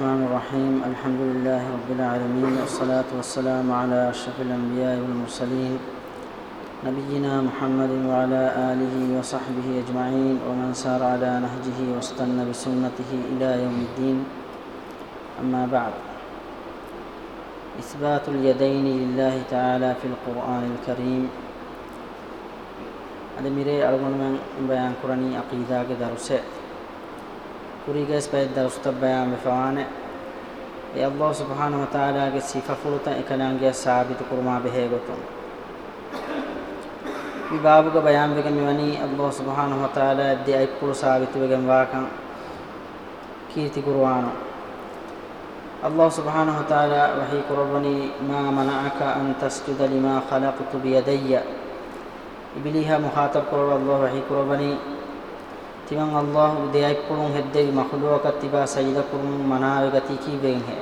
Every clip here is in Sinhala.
الرحمن الرحيم الحمد لله رب العالمين والصلاة والسلام على أشرف الأنبياء والمرسلين نبينا محمد وعلى آله وصحبه أجمعين ومن سار على نهجه واستنى بسنته إلى يوم الدين أما بعد إثبات اليدين لله تعالى في القرآن الكريم هذا ميري أرغم من بيان قراني أقيدا قدر ކުރީގައިސް ބައެއް ދަރުފުތަށް ބަޔާންވެފަވާނެ އެ ﷲ ސުބްހާނަ ވަތާއާލާގެ ސިފަފުޅުތައް އެކަލާންގެއަށް ސާބިތު ކުރުމާ ބެހޭ ގޮތުން විභාගක බයම් වෙගෙන මෙවැනි අල්ලාහ් සුබ්හානහු වතාලා ඇද්දී අයිප්පුළු සාවිතු වෙගෙන වාකම් කීර්ති කුර්ආන අල්ලාහ් සුබ්හානහු වතාලා වහී කුර්බනි මා මනඅක අන් තස්ජුද ලිමා ඛලක්තු බියදය්‍ය ඉබ්ලිහා මුඛාතබ් කරව අල්ලාහ් වහී කුර්බනි තිමන් අල්ලාහ් දෙයක් කුරුන් හෙද්දේ මහලුවක තිබා සජිද කුරුන් මනාව ගති කීවෙන් හේ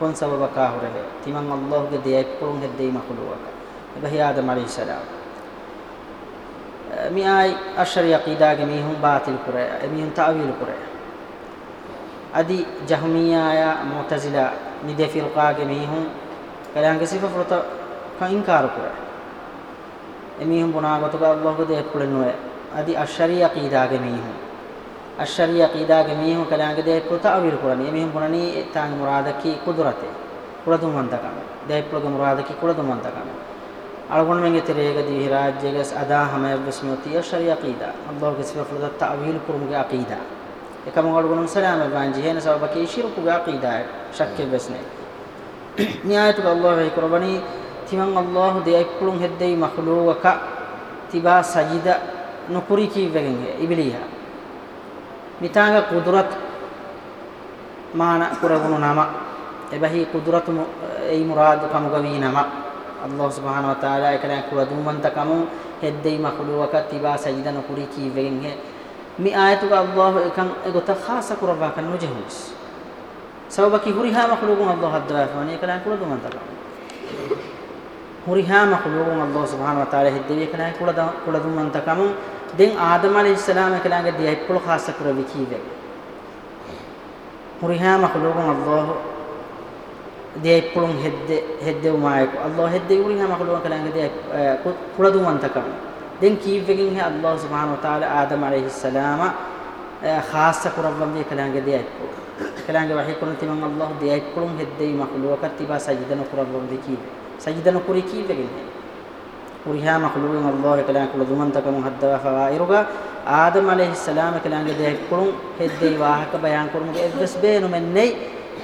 කොන් සබබ කාහුර හේ තිමන් අල්ලාහ්ගේ දෙයක් කුරුන් හෙද්දේ මහලුවක එබහි ආදම අලයිහිස්සලාම් මියයි අශර යකීදාගේ මිහුන් බාතිල් කරය මිහුන් තාවීල් කරය අදි ජහමියාය මුතසිලා නිදේ ෆිල්කාගේ මිහුන් කලංග සිෆ ෆරත කයින්කාර කරය මිහුන් බොනාගතක අල්ලාහ්ගේ දෙයක් කුලනෝය අදි අෂරිය අකීදාගේ මීහුන් අෂරිය අකීදාගේ මීහුන් කලාගේ දේ පුතාවිල් කුරණි මීහුන් කුරණි තාන් මුරාදකි කුදුරතේ කුලතුම් වන්තකම දේ පුලග මුරාදකි කුලතුම් වන්තකම අලගොන මෙගේ තෙරේගේ දිවි රාජ්‍යගස් අදා හැම බස්මෝති අෂරිය අකීදා අල්ලාහ්ගේ සිෆුල් දත් තාවිල් කුරුම්ගේ අකීදා එකම අලගොන සලාම බාන්ජි හේන සබකේ ශිරුකුගේ අකීදා ශක්කේ බස්නේ න්‍යායතුක අල්ලාහ් කුරබනි තිමන් අල්ලාහ් දෙයක් පුළුන් හෙද්දේ මහලූවක තිබා සජිදා නොකුරි කීවකින් ඉබිලියා මිතාග කුදුරත් මාන කුරගුණු නම එබහි කුදුරතුම ඒ මුරාදු කමුගවී නම අල්ලාහ් සුබ්හානහු වතාලා එකලක් කුරදුමන්තකම හෙද්දේ මහලුවක තිබා සජිද නොකුරි කීවකින් මේ ආයතුක අල්ලාහ් එකන් එගොත ખાસ කුරවා කන් නොජහුස් සවබකි හුරිහා මහලුගුන් අල්ලාහ් අද්දාෆානි එකලක් කුරදුමන්තකම හුරිහා මහලුගුන් අල්ලාහ් සුබ්හානහු වතාලා හෙද්දේ එකලක් කුරදුමන්තකම දැන් ආදම අලිහිස්සලාම එකලඟදී අයිපුල් ખાસ කරවි කීවේ මුරිහාම කලෝගම් අල්ලාහ් දී අයිපුලුන් හෙද්ද හෙද්දු මායක අල්ලාහ් හෙද්ද මුරිහාම කලෝගම් කලඟදී කුලදු මන්තකම් දැන් කීවෙකින් හේ අල්ලාහ් සුබ්හානහු තාලා ආදම අලිහිස්සලාම ખાસ කරවම් දී කලඟදී අයිපුල් කලඟ වහී කරන තිමන් අල්ලාහ් දී අයිපුලුන් හෙද්දේ මකලෝක තිබා සජිදන කරවම් දී කීවේ සජිදන කුරි කීවෙකින් හේ وريها مخلوق الله كلام كل زمن تك مهدى فوائرغا آدم عليه السلام كلام ده كلون هدي واهك بيان كرم إدرس بينو من ني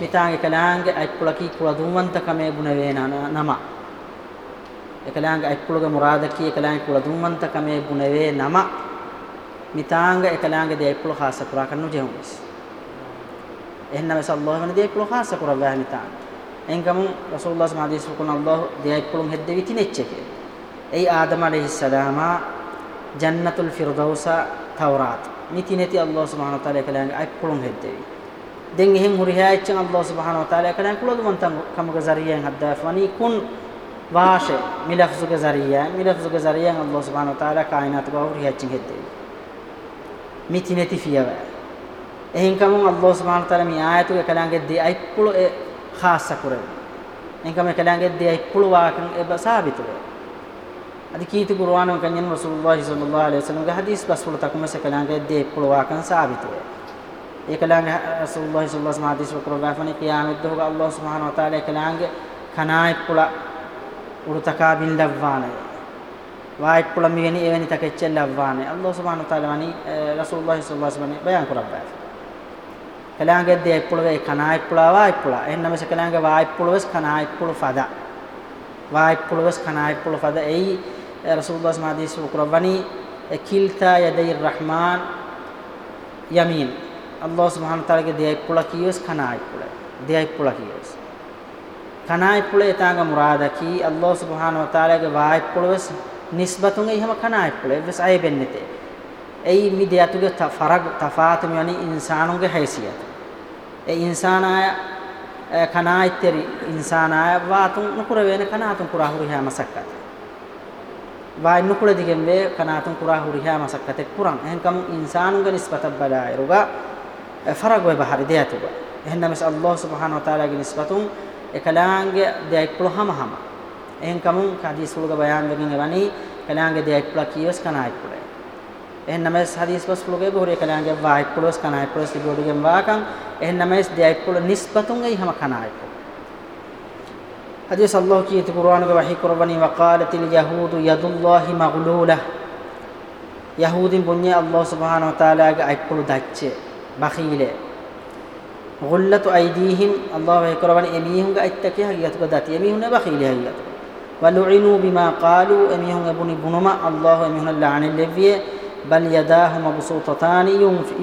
متان كلام أكل كي كل زمن تك مي بنوينا نما එකලාංග එක්කුලග මුරාදකී එකලාංග කුල දුම්මන්තක මේ ගුණවේ නම මිතාංග එකලාංග දෙයක්කුල ખાસ කරා කරනු ජෙහුස් එහෙනම් සල්ලාහ් වෙන දෙයක්කුල ખાસ කරා වැහ මිතාංග එංගම රසූලුල්ලාහ් සමාදේශ කුණ අල්ලාහ් දෙයක්කුලුන් හෙද්දෙවි තිනෙච්චේ කියලා এই আদম আলহিসাল্লাම ජන්නතුල් ෆිරදවස තවරාත් මිතිනේති අල්ලාහ් සුබ්හානහු තාලා කලංග අයි පුළුන් හෙද්දේවි දැන් එහෙන් හුරිහාච්චන් අල්ලාහ් සුබ්හානහු තාලා කලංග කුලද වන්තන් කමක zariyan haddaafani kun වාෂේ මිලෆ්සුක zariyan මිලෆ්සුක zariyan අල්ලාහ් සුබ්හානහු තාලා කායිනාත බව හුරිහාච්චන් හෙද්දේවි මිතිනේති ෆියව එහෙන් කමං අල්ලාහ් සුබ්හානහු තාලා මේ ආයතු කලංගෙ දී අයි පුළු ඒ ખાસ කරේ එහෙන් කම කලංගෙ දී අයි පුළු වාකන් එබ සාබිත වේ ಅದಕ್ಕೀತಿ ಗುರುವಾನ ಕಂಜನ್ ರಸೂಲುಲ್ಲಾಹಿ ಸಲ್ಲಾ ಅಲೈಹಿ ವಸಲ್ಲಂಗೆ ಹದೀಸ್ ಬಸ್ಗಳು ತಕುಮ ಸಕಲಾಂಗೆ ದೇ ಕುಳುವಾಕನ್ ಸಾಬಿತುವೆ ಏಕಲಾಂಗೆ ರಸೂಲುಲ್ಲಾಹಿ ಸಲ್ಲಾ ಅಲೈಹಿ ಹದೀಸ್ ಬಕ್ರೋಗಾಫನಿ ಕಿಯಾಮದ್ದು ಹೋಗ ಅಲ್ಲಾಹ್ ಸುಬ್ಹಾನ ವ ತಾಲಾ ಏಕಲಾಂಗೆ ಖನಾಯ್ ಕುಳ ಉರುತಕಾ ಬಿನ್ ಲವ್ವಾನೆ ವಾಯ್ ಕುಳ ಮಿವೆನಿ ಎವೆನಿ ತಕೆಚ್ಚೆ ಲವ್ವಾನೆ ಅಲ್ಲಾಹ್ ಸುಬ್ಹಾನ ವ ತಾಲಾ ವನಿ ರಸೂಲುಲ್ಲಾಹಿ ಸಲ್ಲಾ ಅಲೈಹಿ ವಸಲ್ಲಂ ಬಯಾನ್ ಕುರಬ್ಬಾ ಕಲಾಂಗೆ ದೇ ಕುಳುವೆ ಖನಾಯ್ ಕುಳ ವಾಯ್ ಕುಳ ಎನ್ನಮೆ ಸಕಲಾಂಗೆ ವಾಯ್ ಕುಳುವೆ ಖನಾಯ್ ಕುಳು ಫದ ವಾಯ್ ಕುಳುವೆ ಖನಾಯ್ ಕುಳು ಫದ ಏಯ್ Eh, Rasulullah SAW hadisi okuravani eh, kilta yadayi rahman yamin Allah subhanahu wa taala ge deyai pula kiyos kanai pula deyai pula kiyos kanai pula etanga murada ki Allah subhanahu wa taala ge vai pula wes nisbatun ge ihama kanai pula wes ay bennete ei mi deyatu ge farag tafatum yani insanun ge haysiyat e insanaya e kanai teri insanaya watun nukura wen kanatun kurahuri ha masakkat ವಾಯಿನ್ನು ಕುಳದಿಗೆಂಬೆ ಕನಾತುಂ ಕುರಾ ಹುರಿಹ್ಯಾ ಮಸಕ್ಕತೆ ಕುರಂ ಎಹೆಂಕಮು ಇನ್ಸಾನುಗ ನಿಸ್ಬತ ಬಲಾಯಿರುಗ ಫರಗ್ ವೆ ಬಹರಿ ದೇಯತುಗ ಎಹೆನ್ ನಮಿಸ್ ಅಲ್ಲಾಹ್ ಸುಬ್ಹಾನ ವ ತಾಲಾಗೆ ನಿಸ್ಬತುಂ ಎಕಲಾಂಗೆ ದೇಯಕ್ಪುಳು ಹಮ ಹಮ ಎಹೆಂಕಮು ಹದೀಸ್ ಉಳುಗ ಬಯಾನ್ ವೆಗೆನ್ ಎವನಿ ಕಲಾಂಗೆ ದೇಯಕ್ಪುಳ ಕಿಯೋಸ್ ಕನಾಯಕ್ಪುಳೆ ಎಹೆನ್ ನಮಿಸ್ ಹದೀಸ್ ಬಸ್ ಉಳುಗೆ ಬಹುರಿ ಕಲಾಂಗೆ ವಾಯಕ್ಪುಳೋಸ್ ಕನಾಯಕ್ಪುಳೋಸ್ ಲಿಗೋಡಿಗೆಂ ವಾಕಂ ಎಹೆನ್ ನಮಿಸ್ ದೇಯಕ್ಪುಳ ನಿಸ್ಬತುಂ ಗೈ ಹಮ ಕನಾಯಕ್ಪುಳ حديث الله كيت قرآن وحي قرباني وقالت اليهود يد الله مغلولة යහූදින් පුඤ්ඤය අල්ලාහ් සුබ්හානහු වතාලාගේ අයිකුළු දැච්චේ බඛීලේ ගුල්ලතු අයිදීහිම් අල්ලාහ් වේකරවන එමීහුන්ගේ අයිත්තකේ හගියතුක දති එමීහුනේ බඛීලේ හගියතු වලුයිනු බිමා කාලු එමීහුන් එබුනි බුනම අල්ලාහ් එමීහුන ලානි ලෙවිය බල් යදාහු මබසූතතානි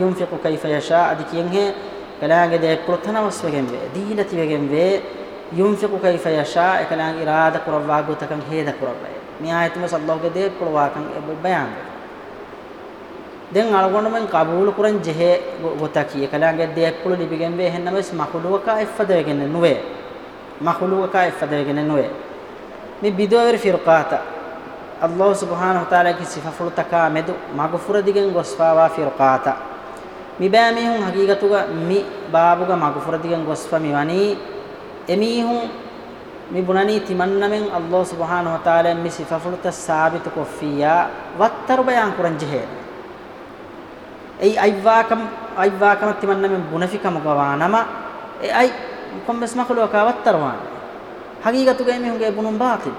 යුන්ෆිකු කයිෆ යෂා අදි කියන්නේ කලාගේ දේ ප්‍රතනවස් වෙගෙන් වේ දීලති වෙගෙන් වේ යුම්ෆිකු කයිෆ යෂා එකලාන් ඉරාද කරවා ගොතකන් හේද කරවයි මේ ආයතම සල්ලාහගේ දේ කරවාකන් බයන් දැන් අලගොණමෙන් කබූල් කරන් ජෙහෙ ගොතකි එකලාන්ගේ දේ කුළු ලිපිගෙන් වේ හෙන්නමස් මහලුවක ඉෆද වෙගෙන නුවේ මහලුවක ඉෆද වෙගෙන නුවේ මේ බිදවර ෆිරකාත අල්ලාහ් සුබ්හානහු තාලාගේ සිෆෆුල් තකාමෙදු මගෆුර දිගෙන් ගොස්වාවා ෆිරකාත මිබෑ මිහුන් හකීගතුග මි බාබුග මගෆුර දිගෙන් ගොස්වා මිවනී එමීහුන් මේ බුණනී තිමන් නමෙන් අල්ලාහ් සුබ්හානහු වතාලා මේ සිෆෆුලත සාබිත කොෆියා වත්තර බයන් කුරන් ජෙහේ ඒ අයිවාකම් අයිවාකම තිමන් නමෙන් බුණෆිකම ගවානම ඒ අයි කොම්බස් මඛලුකා වත්තරවාන හගීගතු ගේ මිහුගේ බුණුම් බාතිල්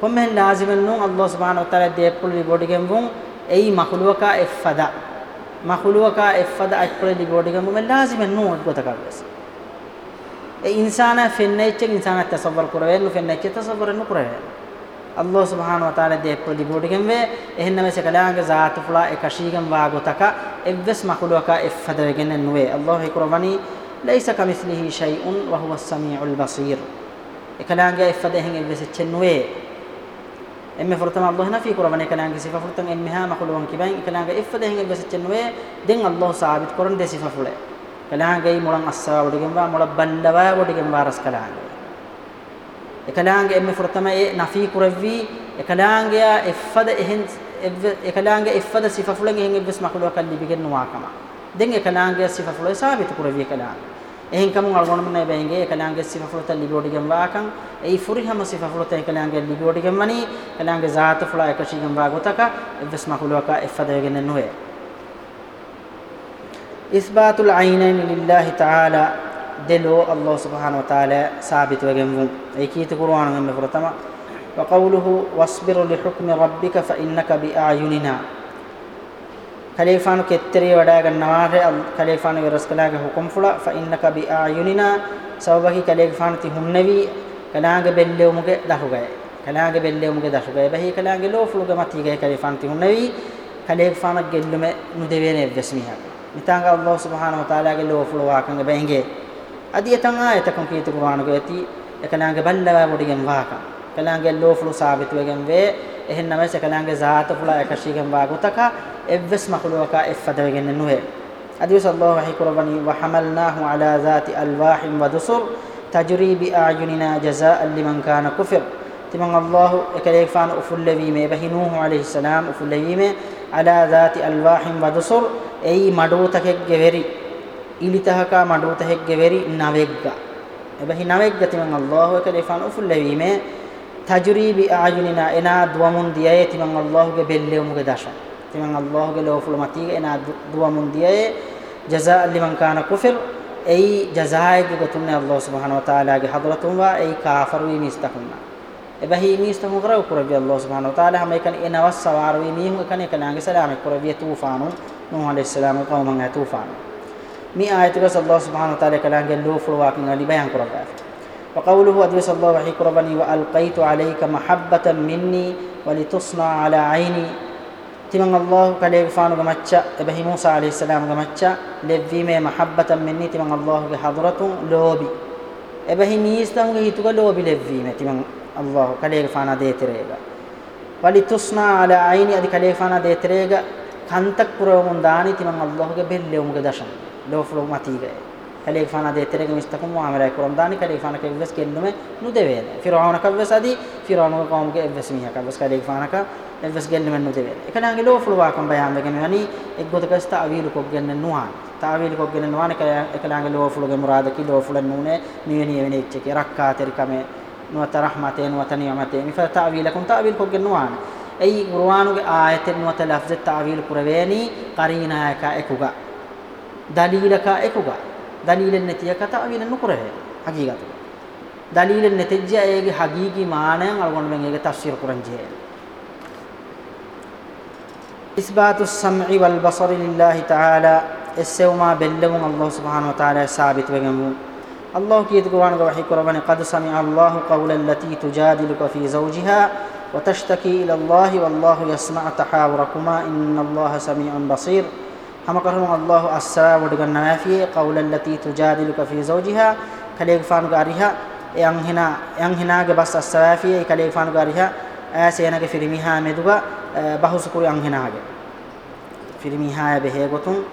කොම්මෙන් ලාසිමෙන් නුන් අල්ලාහ් සුබ්හානහු වතාලා දේපුල් රිබෝඩිගෙන් වුන් ඒ මඛලුකා එෆදා මඛලුකා එෆදා අක්පල රිබෝඩිගෙන් වුන් ලාසිමෙන් නුන් අත්ගතකවස් ඒ ඉන්සානා ෆෙන්නේච්ච ඉන්සානා තසවර් කරවෙන්නු ෆෙන්නේච්ච තසවරන්නු කරවෙ අල්ලාහ් සුබ්හානහු වතාලා දෙප්පු දිබෝඩිකම් වේ එහෙන්නම සකලාගේ ذات ෆුලා එකශීගම් වාගොතක එවස් මකුලවක එෆද වෙගෙන නුවේ අල්ලාහ් කරවනි ලයිස කමිස්ලිහි ෂයිඋන් වහුව සමීඋල් බසීර් එකලාගේ එෆද එහෙන් එවස් චෙන්නුවේ එමෙ ෆරතම අල්ලාහ් නෆි කරවනි එකලාගේ සිෆා ෆරතම එමෙහා මකුලවන් කිබයින් එකලාගේ එෆද එහෙන් එවස් චෙන්නුවේ දෙන් අල්ලාහ් සාබිත් කරන් දෙ සිෆා ෆුලේ එකලාංගේ මුලන් අස්සාවට ගෙම්වා මුල බණ්ඩවාවට ගෙම්වා රස්කලාංගේ එකලාංගේ එම්මේ ෆුරතමයි නෆී කුරවි එකලාංගය එෆද එහෙන් එකලාංගේ එෆද සිෆෆුලෙන් එහෙන් එබ්ස් මකුලව කල්ලි බිගෙන් වාකම දෙන් එකලාංගේ සිෆෆුලේ සාබිත කුරවි එකලාංගේ එහෙන් කමුන් අල්ගොනම නෑ බැංගේ එකලාංගේ සිෆෆුලත ලිබෝඩිගෙන් වාකම් ඒ ෆුරිහම සිෆෆුලත එකලාංගේ ලිබෝඩිගෙන් වනි එකලාංගේ ذات ෆුලා එකශිගෙන් වාගතක එබ්ස් මකුලවක එෆද වෙගෙන නොවේ ඉස්බාතුල් අයිනයින් ලිල්ලාහි තාලා දෙලෝ අල්ලාහ් සුබ්හානහු වතාලා සාබිත වගෙන්වුම් ඒ කීත කුර්ආන ගම්ම ප්‍රතම وقوله واصبر لحكم ربك فإنك بأعيننا කලිෆානු කෙත්තරේ වඩා ගන්නවා කලිෆානු වරස්කලාගේ හුකුම් ෆුලා ෆඉන්නක බිආයුනිනා සවබහි කලිෆානු ති හුන්නවි කලාගේ බෙල්ලෙමුගේ දහුගය කලාගේ බෙල්ලෙමුගේ දහුගය බහි කලාගේ ලෝෆුලුගේ මතිගේ කලිෆානු ති හුන්නවි කලිෆානු ගෙල්ලුමේ නුදෙවේනේ වෙස්මිහා itanga allah subhanahu wa taala ge lo fulo wa kanga benge adi etanga etakon kiti qur'an ge eti ekanaange ballawa bodigen waaka ekanaange lo fulo sabitu wegen we ehen namas ekanaange zaat fulo ekashigen wa gutaka evves makhluka effadawegen nuhe adi sallallahu alaihi qurbani wa hamalnahu ala zati alwahin wa dusur tajri bi a'yunina jazaa'an liman kana kufir timan allah ekalefan ufullawi me bahinuhu alaihi salam ufullawi me අලා ذات අල්වාහින් වදසොර් එයි මඩෝතකෙක්ගේ වෙරි ඉලිතහකා මඩෝතහෙක්ගේ වෙරි නවෙග්ග එබැහි නවෙග්ග තිමන් අල්ලාහ් එක දෙෆාන උෆුල්ලවීමේ තජරිබි ආයුනිනා එනා දුවමුන් දියේ තිමන් අල්ලාහ්ගේ බෙල්ලෙමුගේ දශ තිමන් අල්ලාහ්ගේ ලෝෆුල මතී එනා දුවමුන් දියේ ජසා ලිමන් කාන කුෆර් එයි ජසායි දුගතුන්නේ අල්ලාහ් සුබ්හානහු වතාලාගේ හදරතුන් වා එයි කාෆර් වීම ඉස්තකුන්නා එබැහි මිස්ත මුගරව කුරවිය අල්ලාහ් සුබ්හානහු තාලා හැම එකන එනවස් සවාර වේ මිහුම් එකන එකනාගේ සලාම කුරවිය තුෆානු නූහ අලයිහිස්සලාම කවමන් ඇ තුෆානු මේ ආයතක අල්ලාහ් සුබ්හානහු තාලා කලාගේ ලෝෆුල් වාකින් අලි බයන් කුරවා وقوله أدوس الله وحي قربني وألقيت عليك محبة مني ولتصنع على عيني තිමන් අල්ලාහ් කලේ ගෆානු ගමච්ච එබහි මූසා আলাইহিস සලාම් ගමච්ච ලෙව්වීමේ මහබ්බතම් මෙන්නි තිමන් අල්ලාහ්ගේ හදරතුන් ලෝබි එබහි නීස්තන්ගේ හිතුක ලෝබි ලෙව්වීම තිමන් ಅಲ್ಲಾಹು ಕಲೆಗೆ ಫಾನ ದೇತಿರೇಗ ವಲಿ ತುಸ್ನ ಅಲ ಐನಿ ಅದಿ ಕಲೆಗೆ ಫಾನ ದೇತಿರೇಗ ಕಂತಕ್ ಪುರವ ಮುಂದಾನಿ ತಿಮಂ ಅಲ್ಲಾಹುಗೆ ಬೆಲ್ಲೆ ಉಮ್ಗೆ ದಶಂ ಲೋಫ್ಲೋ ಮತೀಗೆ ಕಲೆಗೆ ಫಾನ ದೇತಿರೇಗ ಮಿಸ್ತಕು ಮಾಮರ ಕುರಂ ದಾನಿ ಕಲೆಗೆ ಫಾನ ಕೆವ್ವಸ್ ಕೆನ್ನುಮೆ ನುದೆವೇನ ಫಿರೌನ ಕವ್ವಸ್ ಅದಿ ಫಿರೌನ ಕೌಮ್ಗೆ ಎವ್ವಸ್ ಮಿಹ ಕವ್ವಸ್ ಕಲೆಗೆ ಫಾನಕ ಎವ್ವಸ್ ಗೆನ್ನುಮೆ ನುದೆವೇನ ಎಕನಾಂಗೆ ಲೋಫ್ಲೋ ವಾಕಂ ಬಯಾನ್ ವೆಗೆ ನುನಿ ಎಗ್ಗೊತಕಸ್ತ ಅವೀಲು ಕೊಗ್ಗೆನ್ನ ನುಹಾನ್ තාවීල කොගෙන නවන එකලාගේ ලෝෆුලගේ මුරාද කි ලෝෆුල නුනේ නිවෙනි වෙනි ඉච්චේ රක්කා තෙරිකමේ නුවත රහමතේ නුවත නියමතේ මිෆ තාවීලකුන් තාවීල් කොග්ගේ නුවාන එයි කුර්ආනුගේ ආයතෙන් නුවත ලෆ්ස් තාවීල් පුරවේනි කරීනායක එකුග දලීලක එකුග දලීලෙන් නැතියක තාවීලෙන් නුකරවේ හකීගත දලීලෙන් නැතිජ්ජ ඒගේ හකීකි මානයන් අලගොන් මෙන් ඒගේ තෆ්සීර් කුරන්ජේ ඉස්බාතු සම්ඉ වල් බසරි ලිල්ලාහි තාලා එස්සෙවුමා බෙල්ලමුන් අල්ලාහ් සුබ්හානහු වතාලා සාබිත වෙගමු الله كي تقوان وحي قربان قد سمع الله قول التي تجادلك في زوجها وتشتكي إلى الله والله يسمع تحاوركما إن الله سميع بصير هم قرهم الله أسرى ودقنا نافي قول التي تجادلك في زوجها كليك فان يعني هنا يعني هنا بس أسرى في كليك فان قارها آسينك فرميها مدوغا آه، بحثكور ينهناك فرميها بهيغتون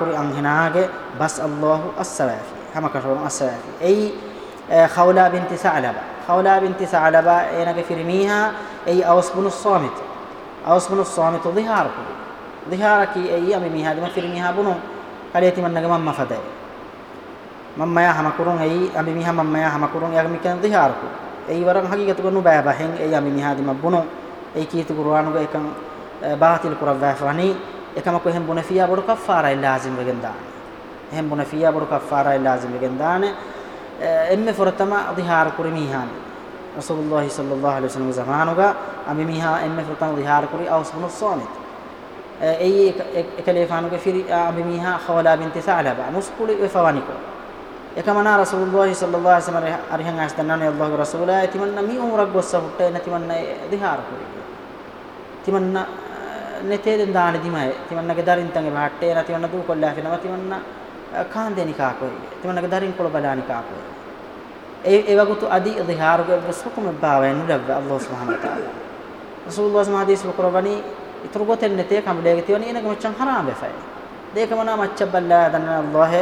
يعني هنا بس الله أسرى في හැමකටම අස්සලාති. එයි خولة بنت ثعلبة خولة بنت ثعلبة එනක ෆිරිමීහා එයි අවස් බුනු ස්වාමිත. අවස් බුනු ස්වාමිත දිහාරකු. දිහාරකි එයි අමි මීහාදිම ෆිරිමීහා බුනු කලේති මන්නගේ මම්ම ෆදයි. මම්ම යා හමකුරුන් එයි අමි මීහා මම්ම යා හමකුරුන් යාග මිකන් දිහාරකු. එයි වරන් හකිගත කරනු බෑ බහෙන් එයි අමි මීහාදිම බුනු එයි කීති කුර්ආනුග එකන් බාතිල් කුරවෑ ෆවනි එකම කොහෙන් බුන ෆියා බොඩ කෆාරයි ලාසිම් වෙගෙන් දාන. එහෙන් බොන ෆියා බොරු කෆාරා ලාසිම් ගෙන්දාන එම්මෙ ෆොරතම දිහාර කුරි මිහාන රසූලුල්ලාහි සල්ලල්ලාහු අලයිහි වසල්ලම සමානුගා අමි මිහා එම්මෙ ෆොරතම දිහාර කුරි අවස්බුන සෝමිත් ඒ එකලේෆානුගේ ෆිරි අමි මිහා ඛවලා බින්ති සාලබා මුස්කුලි ෆවානිකෝ එකමනා රසූලුල්ලාහි සල්ලල්ලාහු අලයිහි වසල්ලම අරිහන් ආස්තන්නනේ අල්ලාහ්ගේ රසූලා තිමන්න මි උමරක් ගොස්ස හුට්ටේ නැතිමන්න දිහාර කුරි තිමන්න නෙතේ දාන දිමයි තිමන්නගේ දරින්තන්ගේ බහට්ටේ නැතිවන්න දූ කොල්ලා ෆිනව තිමන්න ಕಾಂದೆನಿಕಾಕೋಯ್ ತಿಮನಗ ದರಿನ್ ಕೊಳ ಬಲಾನಿಕಾಕೋಯ್ ඒවගුතු අදි දිහාරුග සුකුම බාවෙන් ලබ්බ අල්ලාහ් සුබ්හානහු වතාලා රසූලුල්ලාහ් සමාදීස් වකරවනි ඉතුරු ගොතෙන් නැතේ කම්ඩේගේ තියවනි එනක මච්චන් හරාම් වෙෆයි දේක මොනා මච්චබල්ලා දන්න අල්ලාහ්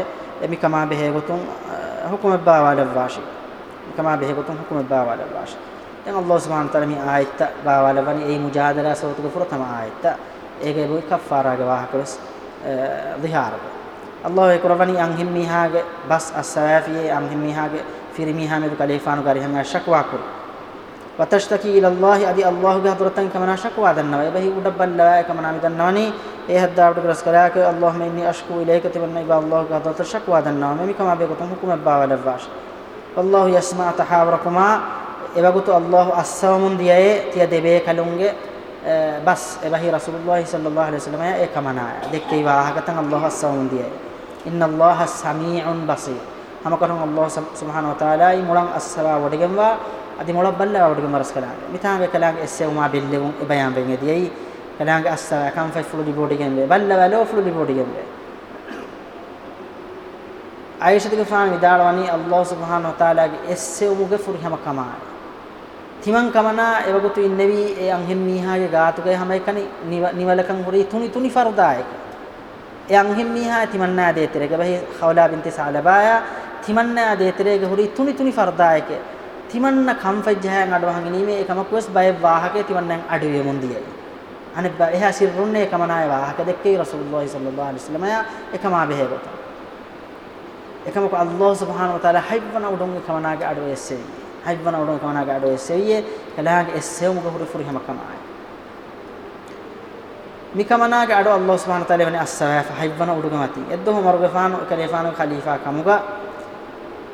එමි කමා බෙහෙ ගොතුන් හුකුම බාවල වාෂි කමා බෙහෙ ගොතුන් හුකුම බාවල වාෂි දැන් අල්ලාහ් සුබ්හානහු වතාලා මේ ආයත්ත බාවල වනි ඒ මුජාදලා සෝතුක ෆුර තම ආයත්ත ඒකේ බුයි කෆාරාගේ වාහකලස් දිහාරුගේ الله يكرفني أنهم ميهاج بس السوافي أنهم ميهاج في رميها مد كليفان غارهم الشكوى كر وتشتكي إلى الله أدي الله جهدرتن كمنا شكوى دنوا يبهي ودبل لا كمنا مدنواني إيه الدعوة برسكلاك اللهم إني أشكو إليك تبنا إبا الله جهدرت شكوى دنوا ممي كما بيكتم حكم باولا باش والله يسمع تحاوركما إبغتو الله السومن ديه تيا دبي كلونجه بس إبهي رسول الله صلى الله عليه وسلم يا إيه كمنا دكتي إبا هكذا الله السومن ديه ඉන්න අල්ලාහ සමීඋන් බසීර් හැම කරන් අල්ලාහ සුබ්හානහු වතාලායි මුලන් අස්සලා වඩගෙන්වා අදි මුල බල්ලා වඩගෙන් වරස් කළා මිතාගේ කලාගේ එස්සෙවුමා බිල්ලෙවුම් ඉබයන් වෙන් එදියි කලාගේ අස්සලා කම් ෆයි ෆ්ලු රිපෝට් එකෙන් වේ බල්ලා වලෝ ෆ්ලු රිපෝට් එකෙන් වේ ආයිෂත්ගේ ෆාන් විදාලවනි අල්ලාහ සුබ්හානහු වතාලාගේ එස්සෙවුමුගේ ෆුරිහම කමායි තිමන් කමනා එවගුතු ඉන්නේවි ඒ අංහෙන් මීහාගේ ඝාතුකය හැම එකනි නිවලකම් හොරි තුනි තුනි ෆර්දායක yang himmiha timanna de terege bahi khawla binti salabaya timanna de terege huri tuni tuni fardaike timanna kamfajjahan adwahangini me ekamak wes bay wahake timannan aduwe mundiye අනෙක් බය එහා සිරුන්නේ කමනාය වාහක දෙක්කේ රසූලුල්ලාහි සල්ලල්ලාහු අලයිහි වසල්ලම එකම බෙහෙවත එකමක අල්ලාහ් සුබ්හානහු වතාලා හයිබ්වන උඩුන් කමනාගේ අඩෝ එසෙයි හයිබ්වන උඩුන් කමනාගේ අඩෝ එසෙයි කලහාගේ එසෙව් මුගහුරු ෆුරි හැම කමනාය mikamanaga ado allah subhanahu wa ta'ala wani assawa fa haybana udugamati eddo umar gafano kalifano khalifa kamuga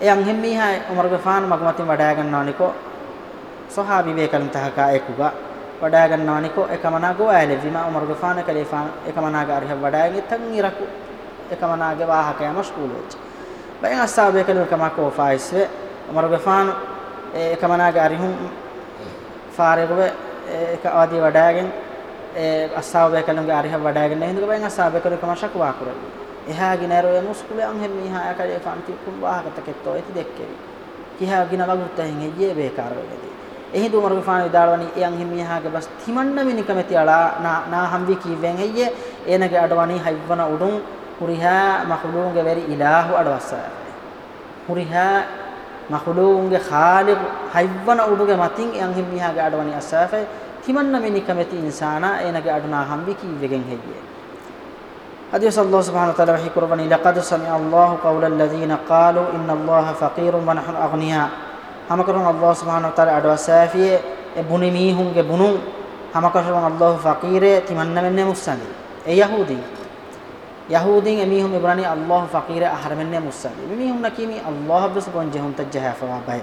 e an hemmi ha umar gafano magmati wadaya gannawani ko sahabi be kalam tahaka ekuga wadaya gannawani ko e kamanaga wale vima umar gafano kalifano e kamanaga arha wadaya ngi tan iraku e kamanaga wahaka ya mashgul wech bayan assawa be kalam kamako faiswe umar gafano e kamanaga arihum faregwe e ka adi wadayagen අස්සාාවයකළු අරිහ වඩාගෙන හිදු බයි අස්සාාවයකරු කමශක් වාකුර එහා ගිනරෝ මුස්කුල අංහෙ මිහා යකලේ ෆාන්ති කුම් වාහකත කෙත්තෝ ඇති දෙක්කෙවි කිහා ගිනවගුත් තහින් එජේ බේකාර වෙලදී එහිදු මරු ෆාන විදාලවනි එයන් හිමියාගේ බස් තිමන්න මිනික මෙති අලා නා හම්වි කිවෙන් එయ్యේ එනගේ අඩවනි හයිවන උඩුන් හුරිහා මහලූන්ගේ වෙරි ඉලාහු අඩවස්සය හුරිහා මහලූන්ගේ ખાලික් හයිවන උඩුගේ මතින් එයන් හිමියාගේ අඩවනි අසාෆේ himanna meni kamati insana enage aduna hambiki wegen heyye hadis allah subhanahu wa taala hi qurbani laqad sami allah qawla alladhina qalu inna allaha faqirun wa nahnu aghniya hamakarun allah subhanahu wa taala adwa safiye e buni mihunge bunun hamakarun allah faqire timanna menne mussani e yahudi yahudin emihum ibrani allah faqire aharmenne mussani mihum nakimi allah bis gonje hum tajjaha fa bay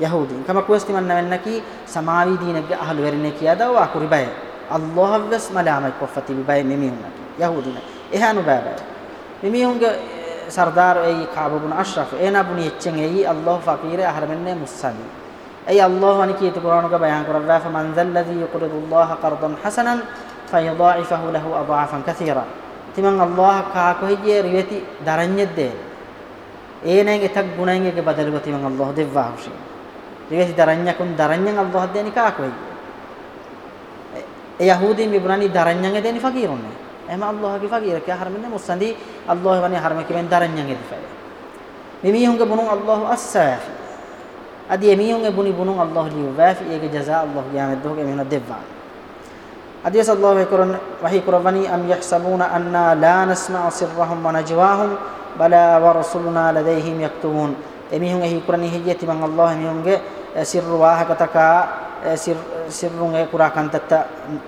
යහූදීන් කම කුවස්ති මන්න වෙන්නකි සමාවි දීනග්ග අහලු වෙරනේ කියාදව අකුරි බය අල්ලාහ් වස් මලාමයි කොෆති බය මෙමිහුන්නකි යහූදීන එහානු බය බය මෙමිහුන්ගේ සර්දාර් ඒ කාබුන අශ්රෆ් එනබුනි එච්චෙන් ඒ අල්ලාහ් ෆකීර අහරමන්නේ මුස්සලි ඒ අල්ලාහ් අනි කීත කුරානුක බයන් කරවා ෆමන් දල්ලදි යකුරුදුල්ලාහ කර්දන් හසනන් ෆයදායිෆහු ලහු අදාෆන් කතීරා තිමන් අල්ලාහ් කා කොහිජේ රිවති දරඤ්ඤෙද්දේ ඒනෙන් එතක් ගුණයෙන් එක බදලුව තිමන් අල්ලාහ් දෙවවා හුෂේ ඊගසි දරඤ්ඤකුන් දරඤ්ඤන් අල්ලාහ් දෙනි කාකෝයි ඒ යහූදීන් විබුණනි දරඤ්ඤන් දෙනි ෆකීරුන්නේ එහෙම අල්ලාහ්ගේ ෆකීර කිය හරමන්නේ මුස්සන්දි අල්ලාහ් වනේ හරම කිවෙන් දරඤ්ඤන් දෙපැයි මිමීහුන්ගේ බුණු අල්ලාහ් අස්සාෆි අදි එමිහුන්ගේ බුණි බුණු අල්ලාහ් ලියුවාෆි ඒගේ ජසා අල්ලාහ් යාමෙද්ද හොගේ මෙහෙන දෙවවා අදි සල්ලාහ් කරන වහී කරවනි අම් යහසබුන අන්නා ලා නස්මා සිරහම් වනජවාහම් බලා වරසුලුනා ලදෛහිම් යක්තුමූන් එමිහුන් එහි කරනි හිජ්ජති මන් අල්ලාහ් එමිහුන්ගේ සිර් වාහකතකා සිර් සිරුන්ගේ කුරා කන්තත්ත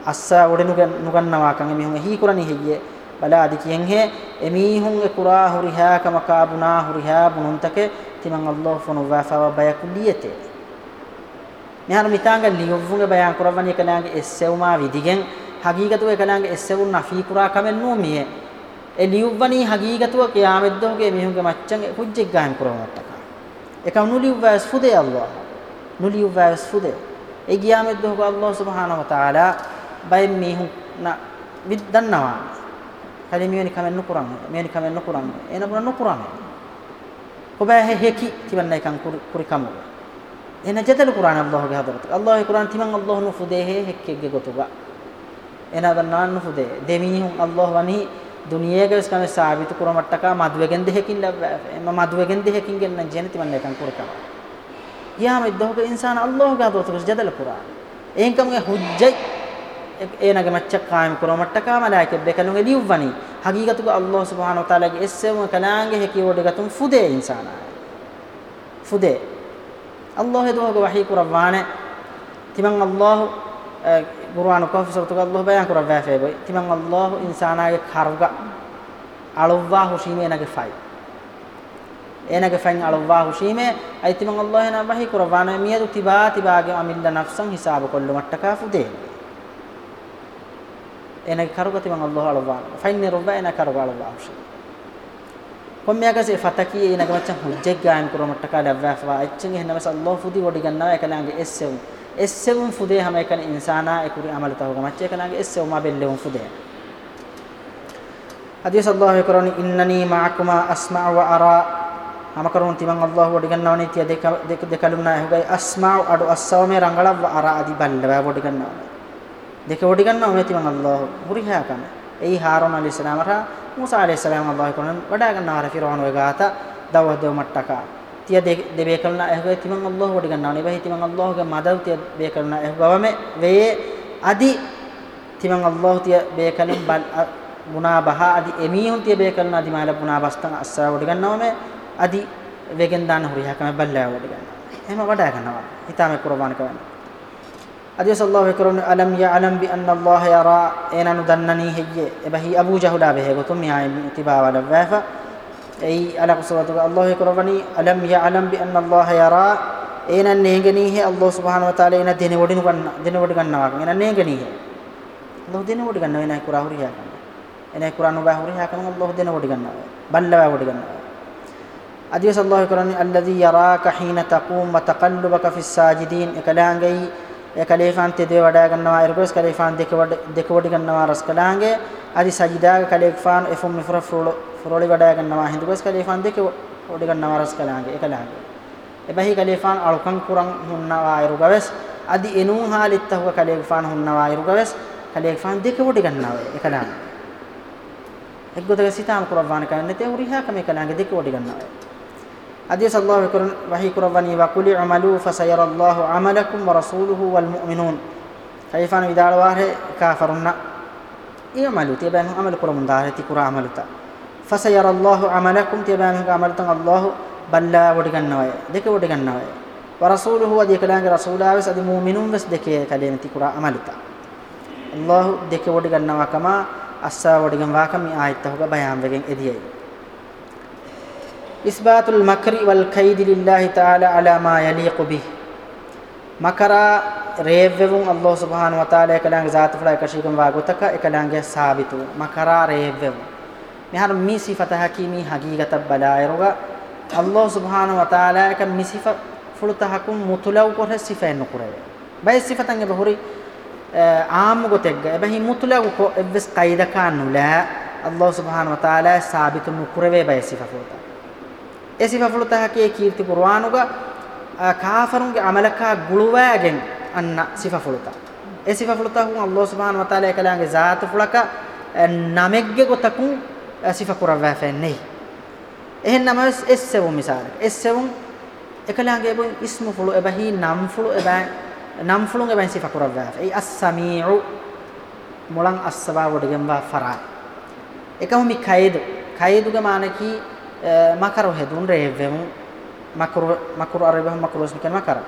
අස්සා උඩනු නුගන්නවා කන් එමිහුන් හි කුරණි හියේ බලා අදි කියෙන් හේ එමිහුන් ඒ කුරා හුරිහා කමකා බුනා හුරිහා බුනුන් තකේ තිමන් අල්ලාහ් ෆොනු වාසාව බයකුලියතේ මෙහර මිතාංග ලියොවුන්ගේ බයන් කුරවන්නේ කනාගේ එස්සෙවුමා විදිගෙන් හගීගතුව කනාගේ එස්සෙවුන් නෆී කුරා කමෙන් නෝ මියේ ඒ ලියුව්වනී හගීගතුව කියාමෙද්දෝගේ මිහුන්ගේ මච්චන් කුජ්ජෙක් ගාන් කුරවන්නට එක උනුලිව්වාස් ෆුදේ අල්ලාහ් නුලිu vaios fude e giyamet dohgo Allah subhanahu wa ta'ala bayem mihun na bid dannawa hali miyoni kamen nukuran miyoni kamen nukuran ena buna nukuran ko ba he heki tibannai kan kuri kamu ena jadal qur'an Allah ge hadrat Allah qur'an timan Allah nu fude he hekke ge gotuga ena dannan nu fude demihun Allah wani දුනියේක ස්කම සාවිත කුරමට්ටක මදුවගෙන් දෙහකින් ලැබ මදුවගෙන් දෙහකින් ගෙන්න ජනිත මන්නේ කන් කුරකවා ಕಿಯಾಮತ್ ದೋಹಗ ಇನ್ಸಾನ್ ಅಲ್ಲಾಹ್ಗೆ ಆದೋತುಗ ಜದಲ ಪುರ ಏಂಕಮ್ಗೆ ಹುಜ್ಜೈ ඒනගේ මච්චක් කායම් කරව මට්ටකා මලායිකෙ බෙකලුගේ දිව්වනි හකීකතුක අල්ලාහ් සුබ්හානහු තාලාගේ එස්සෙම කලාංගේ හැකියෝඩ ගතුම් ෆුදේ ඉන්සානා ෆුදේ අල්ලාහ් දෝහගේ වහී කුරවානේ තිමන් අල්ලාහ් කුර්ආන කොෆසරතුක අල්ලාහ් බයන් කරව වැෆේ බයි තිමන් අල්ලාහ් ඉන්සානාගේ කර්ග aluwa හුෂීමේනගේ ෆයි enage fain alallahu shime aiti man allah na wahi qur'ana miyadu tiba tiba ge amilla nafsan hisab kollu mattaka fude enage karugati man allah alallahu fain rubba enage karuga alallahu shime කොම්මියකසේ ෆතකී එනක මචං හුජ්ජෙක් ගායම් කරොමට කඩ වැෆා අච්චන් එහෙනම් සල්ලාහ් ෆුදි වඩි ගන්නවා එකලංගේ එස්සෙව් එස්සෙව් ෆුදේ හැම එකන ඉන්සානා එකුරි අමල තව ගමච්ච එකලංගේ එස්සෙව් මා බෙල්ලෙව් ෆුදේ හදිස් අල්ලාහ් කරෝනි ඉන්නනි මාකුමා අස්මා ව අරා amakarun timang allah wodiganna wani tiya dek dekalumna hugai asma'u adu assawme rangala wa ara adi balla wodiganna deke wodiganna wani timang allah huriha kana ei harun alayhi salam ra musa alayhi salam allah konan wada ganna ra fir'aun we gata dawah dew mattaka tiya debe kalna hugai timang allah wodiganna wani bahi timang allah ga madaw tiya be kalna hugawame we adi timang allah tiya be kalim bal ගුණා බහ අදි එමීහුන් තිය බේකල්න අදි මාල ගුණා බස්තන අස්සාවට ගන්නවම අදි වේගෙන් දාන්න හුරියාකම බල්ලා වඩ ගන්න. එහෙම වඩා ගන්නවා. ඊටම කුර්බාන කරනවා. අදිය සල්ලාහ් කරන අලම් යඅලම් බි අන්න අල්ලාහ් යරා එනනු දන්නනී හෙජ්ජේ. එබහි අබූ ජහුඩා බෙහෙ ගොතුම් මියායි තිබාවල වැෆ. එයි අලක් සුරතු අල්ලාහ් කරවනි අලම් යඅලම් බි අන්න අල්ලාහ් යරා එනන් නේගනී හේ අල්ලාහ් සුබ්හානහු වතාලා එන දෙන වඩිනු ගන්න දෙන වඩ ගන්නවා. එනන් නේගනී හේ. අල්ලාහ් දෙන වඩ ගන්නවා එනයි කුරා හුරියා ගන්න. එනයි කුරාන් ඔබ හුරියා කරනවා අල්ලාහ් දෙන වඩ ගන්නවා. බල්ලා වඩ ගන්නවා. අදිවස අල්ලාහ් කරන්නේ අල්ලදි යරාක හීන තකූම් වතකල්ලුබක ෆිස් සාජිදීන් එකලාංගයි එකලේෆාන් තෙදේ වඩා ගන්නවා එරගොස් කලේෆාන් දෙක වඩ දෙක වඩ ගන්නවා රස්කලාංගේ අදි සජිදාග කලේෆාන් එෆොම් මිෆර ෆ්‍රෝලි වඩා ගන්නවා හින්දුගොස් කලේෆාන් දෙක වඩ ගන්නවා රස්කලාංගේ එකලාංගේ එබැහි කලේෆාන් අලුකන් කුරන් හුන්නවා එරගොස් අදි එනුන් හාලිත්තහුව කලේෆාන් හුන්නවා එරගොස් කලේෆාන් දෙක වඩ ගන්නවා එකලාංගේ එක්ගොතක සිතාම් කුරවාන කන්නේ තේ උරිහා කම එකලාංගේ දෙක වඩ ගන්නවා حديث الله وحي كربني وقل اعملوا فسيرى الله عملكم ورسوله والمؤمنون فيفان بدار واره كافرون اعملوا تبان عمل كرم دار تي كرا عملتا فسيرى الله عملكم تبان عملتا الله بلا ودغنوي دك ودغنوي ورسوله ودي كلام رسولا بس ادي مؤمنون بس دك كلام تي كرا عملتا الله دك ودغنوا كما අස්සා වඩගෙන් වාකම ආයත හොග බයම් වෙගෙන් එදියයි إثبات المكر والكيد لله تعالى على ما يليق به مكرا ريفون الله سبحانه وتعالى كلام ذات فلا كشيكم واغوتك كلام ثابت مكرا ريفون මෙහර මේ සිෆත හැකීමී හගීගත බලායරුග අල්ලාහ් සුබ්හානහු වතාලා එක මේ සිෆ ෆුලතහකුම් මුතුලව් කොර සිෆෙන් නුකරේ බයි සිෆතන් එබහුරි ආම් ගොතෙග්ග එබහි මුතුලව් කො එවස් කයිදකා නුලා අල්ලාහ් සුබ්හානහු වතාලා සාබිතු නුකරේ බයි සිෆ ෆුලතහ ಎಸಿಫಫುಳುತಹಕ್ಕೆ ಕೀರ್ತಿ ಕುರ್ವಾನುಗ ಕಾಫರುಂಗೆ ಅಮಲಕ ಗುಳುವಾಗೆಂ ಅನ್ನ ಸಿಫಫುಳುತ ಎಸಿಫಫುಳುತ ಹುಂ ಅಲ್ಲಾಹ್ ಸುಬ್ಹಾನ ವ ತಾಲಾ ಕಲಾಂಗೆ ಜಾತ್ ಫುಳಕ ನಮೆಗ್ಗೆ ಗೊತಕು ಸಿಫ ಕುರವಾ ಫೆನ್ನೈ එහෙන් නම එස්සෙවුම් මිසාලෙ එස්සෙවුම් එකලාගේ බු ඉස්මු ෆුළු එබහි නම් ෆුළු එබෑ නම් ෆුළුන් එබෑ සිෆා කුරවෑ ඒ අස්සමීඋ මුලන් අස්සබා වඩගෙන් වා ෆරා එකම මි කයිද කයිදුගේ මානකී makaru hedun rehvemu makru makru arabah makrus nikan makara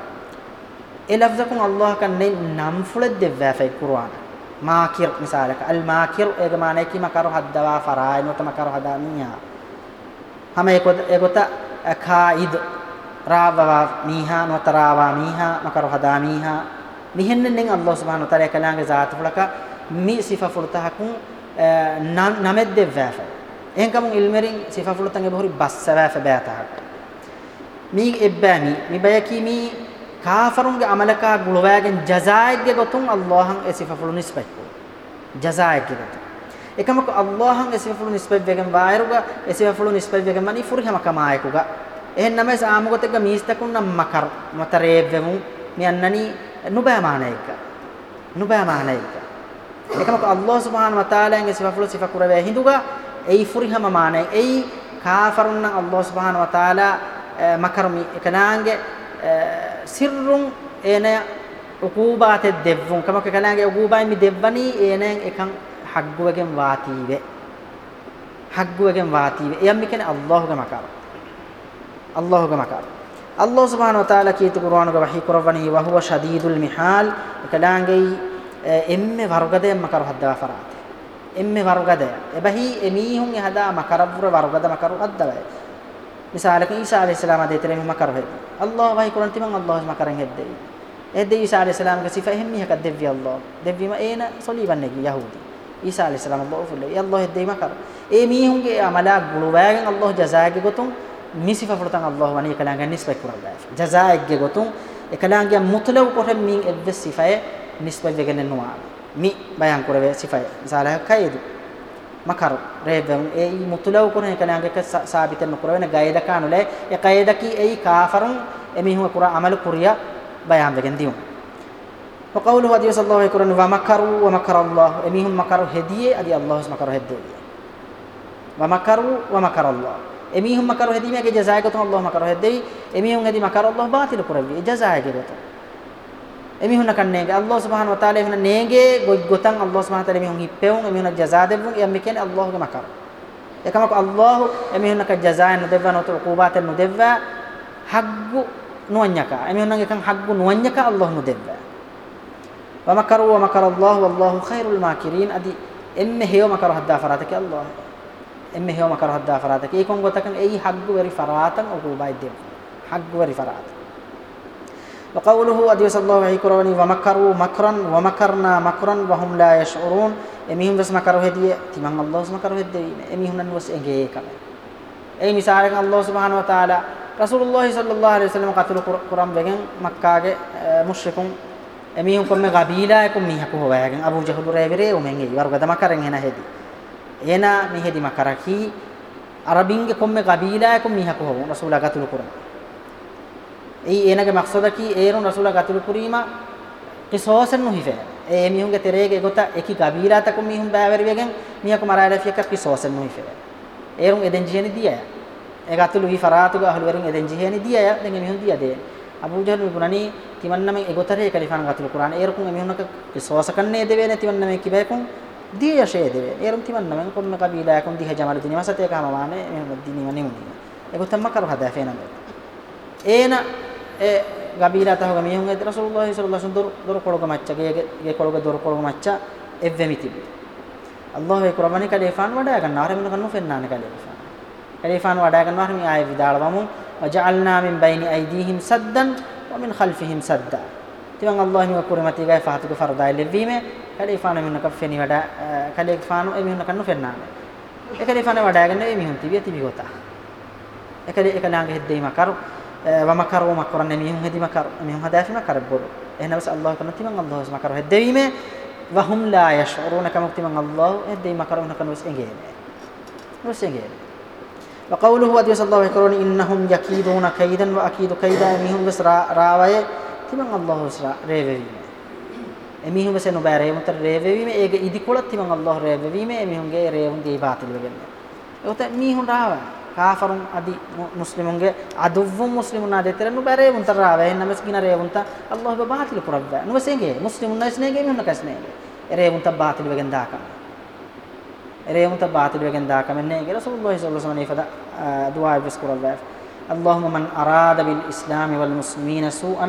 e lafza kun allah kan ne nam fulad de va fa qur'an makir misalak al makir e de mane ki makaru haddawa farai e no makaru hadamiya hama e kota e kota khaid rawa miha no tarawa miha makaru hadamiha mihenne nen allah subhanahu wa taala e kalange zaat fulaka mi sifa furtahakun eh, named de va fa එහෙන්කම ඉල්මරින් සිෆාෆුල තංගේ බොහරි බස්සවා ෆබෑතහක් මී එබ්බෑමි මි බයකි මී කාෆරුන්ගේ අමලකා ගුලවෑගෙන් ජසායද්ගේ ගොතුන් අල්ලාහන් ඒ සිෆාෆුල නිස්බච්චු ජසායද්ගේ ගොතුන් එකමක අල්ලාහන් එසිවෆුළු නිස්බත් වෙගම් වායරුග එසිවෆුළු නිස්බත් වෙගම් මනි ෆුරිහම කමායකුග එහෙන්නම සාමුගතක මීස්තකුන්න මකර් මතරේ වෙමු මියන්නනි නුබෑමානයික නුබෑමානයික එකමක අල්ලාහ සුබ්හාන වතාලයන් එසිවෆුළු සිෆකුර වේ හිඳුගා ei furihama maane ei kaafarunna Allah subhanahu wa taala makarmi ekanaange sirrun ena uqubaate devvun kamaka kanaange uqubaay mi devvani enen ekan hagguwegen waatiive hagguwegen waatiive yammi kene Allahuge makara Allahuge makara Allah subhanahu wa taala kiitu Qur'aanuge wahi kurawani wa huwa shadidul mihal kanaange emme varugade makara hadda faraat එම්මේ වර්ගදය එබහි එමීහුන් එහදා මකරවර වර්ගද මකරු අද්දවය මිසාලක ඊසා আলাইহিসসালাম අද ඉතරෙම මකරු හෙද අල්ලාහ් වහයි කුරන් තිමන් අල්ලාහ් මකරන් හෙද්දේ එද්දේ ඊසා আলাইহিসসালাম ක සිෆා එම්මේ හක දෙව්වි අල්ලාහ් දෙව්විම ඒන සොලිවන්නේ යහූදි ඊසා আলাইহিসসালাম අල්ලාහ් ෆුල්ලේ අල්ලාහ් එද්දේ මකර එමීහුන්ගේ අමලා ගුලවෑගෙන් අල්ලාහ් ජසාගේ ගොතුන් මිසිෆා ෆරතන් අල්ලාහ් වනි කලංගන් නිස්බේ කුරන් බෑ ජසාගේ ගොතුන් එකලාගේ මුතලව කොහෙන් මින් එද්ද සිෆායේ නිස්බේ වෙගෙන නුවා mi bayan kurave sifay misala hakaydu makaru revem ei eh, mutulaw kun hekana angeka sabiten nukuravena gaida kanule e qaida ki ei eh, kafarun emihun eh, qura amal kuriya bayan vegen dium wa qawluhu adi sallallahu alaihi wa makaru wa makara allah emihun makaru hediye adi allah makaru hediye wa makaru wa makara allah emihun makaru hedime ge jazaa'e goton allah makaru hediye emihun edi makara allah batil kuravi jazaa'e ge goton emihuna kan nege Allah subhanahu wa taala emihuna nege gogotan Allah subhanahu wa taala emihun hippeun emihuna jaza devun yamme kene Allah ge makar ekama ko Allah emihuna ka jaza no devva no to uqubat no devva haggu nuanyaka emihuna ge kan haggu nuanyaka Allah no devva wa makaru wa makara Allah wallahu khairul makirin adi emme heyo makaro hadda faratake Allah emme heyo makaro hadda faratake ikon gotakan ei haggu veri faratan uqubai dev haggu veri faratan وقوله අදිය සල්ලාහ් වයි කරවනි වමකරු මකරන් වමකර්නා මකරන් වහම් ලා යෂුරුන් එමිහුන් වස් මකර හෙදිය තිමන් අල්ලාහ් මකර හෙද්දී එමිහුන් නන් වස් එගේ කම ඒ මිසාරෙන් අල්ලාහ් සුබ්හානහු වතාලා රසූලුල්ලාහ් සල්ලල්ලාහු අලයිහි වසල්ලම කතුල කුරම් වෙගෙන් මක්කාගේ මුෂ්රිකුන් එමිහුන් කොම්මෙ ගබීලා එකුම් මිහකු හොවයගෙන් අබූ ජහල් රේවරේ උමෙන් ඒ වර්ගද මකරෙන් එන හෙදි එනා මිහෙදි මකරකි අරබින්ගේ කොම්මෙ ගබීලා එකුම් මිහකු හොවුන් රසූලා කතුල කුරම් ඒ එනගේ මක්සදකි ඒරුන් රසූලා ගතුළු කුරීම කිසෝසන් නොහිවේ ඒ මිහුන්ගේ තෙරේගේ ගොත එකි ගබීරාතක මිහුන් බෑවරියගෙන් මියකු මරාලෆියක කිසෝසන් නොහිවේ ඒරුන් එදෙන් ජීහෙනි දිය ඒ ගතුළු හි ෆරාතුග අහළු වරුන් එදෙන් ජීහෙනි දිය දෙන් මිහුන් දිය දේ අබුජහල් මිකුණනි තිමන්නම එගොතරේ කලිෆාන ගතුළු කුරාන ඒරුකුන් මිහුනක කිසෝසකන්නේ දෙවේනේ තිමන්නම කිබේකුන් දිය යෂේ දෙවේ ඒරුන් තිමන්නම කොම්ම ගබීලාකුන් දිහ ජමල් දිනවසතේ කම වානේ මෙහෙම දිනව නෙමුනි එගොතම්ම කරු හදා ෆේනම ඒන ඒ ගබීලා තහොග මියුන් ඇද රසූලුල්ලාහ සල්ලල්ලාහු අලයිහි වසල්ලම් දොර කොළක මච්චා ගේ ගේ කොළක දොර කොළක මච්චා එවෙමි තිබි අල්ලාහ් ඒ කුර්බානි කඩේ ෆාන් වඩා ගන්නා හරි මොන කන්නු ෆෙන්නාන කඩේ ෆාන් කඩේ ෆාන් වඩා ගන්නා හරි ආයෙ විදාලවමු වජල්නා මින් බයිනි අයිදීහිම් සද්දන් වමින් ඛල්ෆිහිම් සද්දා තිවන් අල්ලාහ් නික කුර්මති ගේ ෆාතුක ෆර්දායි ලෙවීමේ කඩේ ෆාන් මින්න කෆෙනි වඩා කඩේ ෆාන් එමි හොන කන්නු ෆෙන්නාන ඒ කඩේ ෆාන් වඩා ගන්න එමි හොන් තිබිය තිබි ගොතා ඒ කඩේ ඒ කණාගේ හෙද්දීම කරු වමකරෝ මකරන්නේ මිහුන් හෙදිම කර මිහුන් හදාෆිම කරබොරු එහෙනම් බස් අල්ලාහ් කරන තිමන් අල්ලාහ් මකරෝ හෙදෙවිමේ වහම් ලා යෂුරුන කමක් තිමන් අල්ලාහ් හෙදෙයි මකරෝ නකන බස් එගේ බස් එගේ وقوله ادي صلى الله عليه وسلم انهم يكيدون كيدا واكيد كيدا මිහුන් බස් රාවය තිමන් අල්ලාහ් ස්රා රේවෙවි මිහුන් බස් නොබෑරේ මුතර රේවෙවීම ඒක ඉදිකොල තිමන් අල්ලාහ් රේවෙවීම මිහුන්ගේ රේවුන් දී බාතිල් වෙන්නේ ඔත මිහුන් රාවය كافرون أدي مسلمون جاء عدوهم مسلمون نادي ترى نبى ريبون ترى هذا نمس كنا ريبون ونتا الله كرب لبرب نو سينجى مسلمون ناس نيجى مين نيجى نجى ونتا تا باهت لبعند داكا ريبون تا باهت لبعند داكا من نيجى رسول الله صلى الله عليه وسلم يفدا آه، دعاء بس كرب الله اللهم من أراد بالإسلام والمسلمين سوءا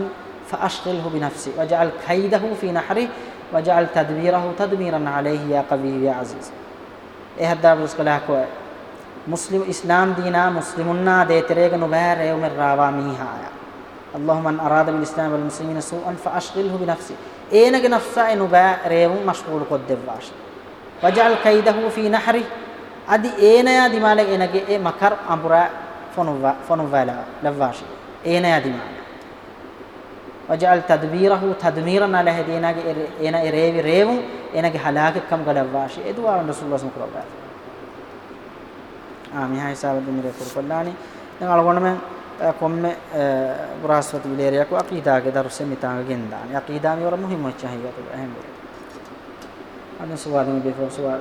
فأشغله بنفسه وجعل كيده في نحره وجعل تدبيره تدميرا عليه يا قوي يا عزيز إيه هذا بس بسكور كوي مسلم اسلام دينا مسلمنا دي تريغ نبهر يوم الراوا ميهايا اللهم ان اراد الاسلام والمسلمين سوءا فاشغله بنفسه اينك نفسا نبا ريوم مشغول دے واش وجعل كيده في نحره ادي اين يا دمال اينك اے مکر امرا فنوا فنوا لواش اين يا دمال وجعل تدبيره تدميرا على هدينا اين ريوي ريوم اينك هلاك كم قد واش ادوا رسول الله صلى الله عليه وسلم මිහා හිසාබද මිරේ කුරුපල්ලානි දැන් අලගොනම කොම්මෙ පුරාස්වති විලේරියක් අකීදාගේ දරුසෙ මිතාගෙන් දාන අකීදා මෙවර මුහිම චහියත එහෙම අන්න සුවාදම බෙෆෝ සුවා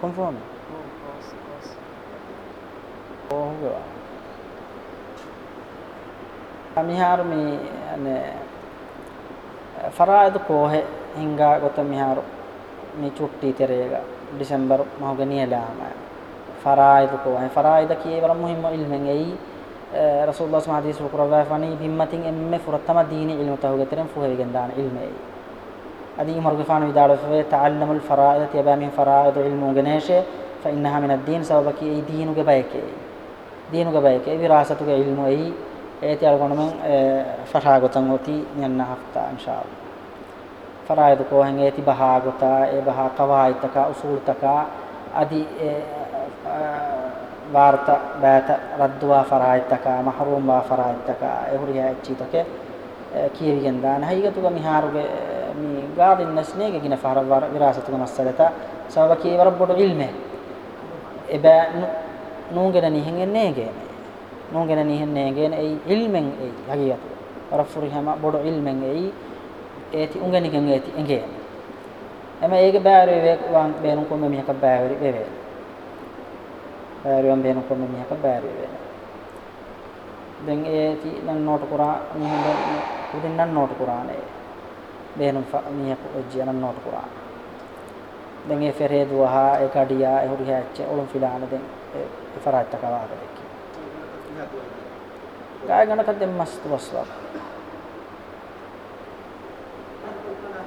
conforme ඕහුවා අමිහාර මේ ಫರಾಯ್ದು ಪೋಹೆ ಹಿಂಗಾ ಗೊತ್ತಮಿಹಾರು මේ චුට්ටි තෙරේක ඩිසැම්බර් මහගනියලාම ෆරායිද කෝහේ ෆරායිද කීවර මුහිම ඉල්මෙන් එයි රසූලුල්ලාහ් සමහදී සුකුරවා ෆනි බිම්මතින් එම්මේ ෆුරත්තම දීන ඉල්ම තවගතරන් ෆුහෙවිගෙන් දාන ඉල්මේ අදී උමර් ගෆාන විදාලෝවේ තාල්ලමුල් ෆරායිද තියබා මින් ෆරායිද ඉල්මු ගනේෂේ ෆඉන්නහා මිනද් දීන් සවබකී ඒ දීනුගේ බයකේ දීනුගේ බයකේ විරාසතුගේ ඉල්මු එයි ඒති අල්ගොනමෙන් ෆරාගොතන් හොති යන්න හෆ්තා ඉන්ෂාල්ලා ෆරායිද කොහෙන් ඒති බහාගොතා ඒ බහා කවායිතක උසූල්තක আদি වාර්ත බෑත රද්දුවා ෆරායිතක මහරූම් වා ෆරායිතක එහුරියා එච්චිතක කීවිගෙන් දාන හයිගතුක මිහාරුගේ මි ගාදින් නැස්නේගේ කින ෆහරවර විරාසතුක මස්සලත සබකී වරබ්බොට ඉල්මේ එබෑ නූංගෙන නිහින්ගෙන් නේගේ නොගෙන නිහෙන්නේගෙන ඒ ඉල්මෙන් ඒ යගියතු රෆුරි හැම බොඩ ඉල්මෙන් ඒ ඒති උංගනිකන් ඒති එගේ එම ඒක බෑරේ වේ වන් බේනු කොම මිහක බෑරි වේවේ බෑරුම් බේනු කොම මිහක බෑරි වේ දැන් ඒති නම් නෝට කුරා මිහඳ උදින් නම් නෝට කුරානේ බේනු මිහක ඔජ්ජන නෝට කුරා දැන් ඒ ෆෙරේ දුවහා ඒ කඩියා ඒ හුරි හැච්ච ඔලොම් ෆිලාන දැන් ෆරාත්තක වාදෙකි قاعد أنا أقدم مست وصفة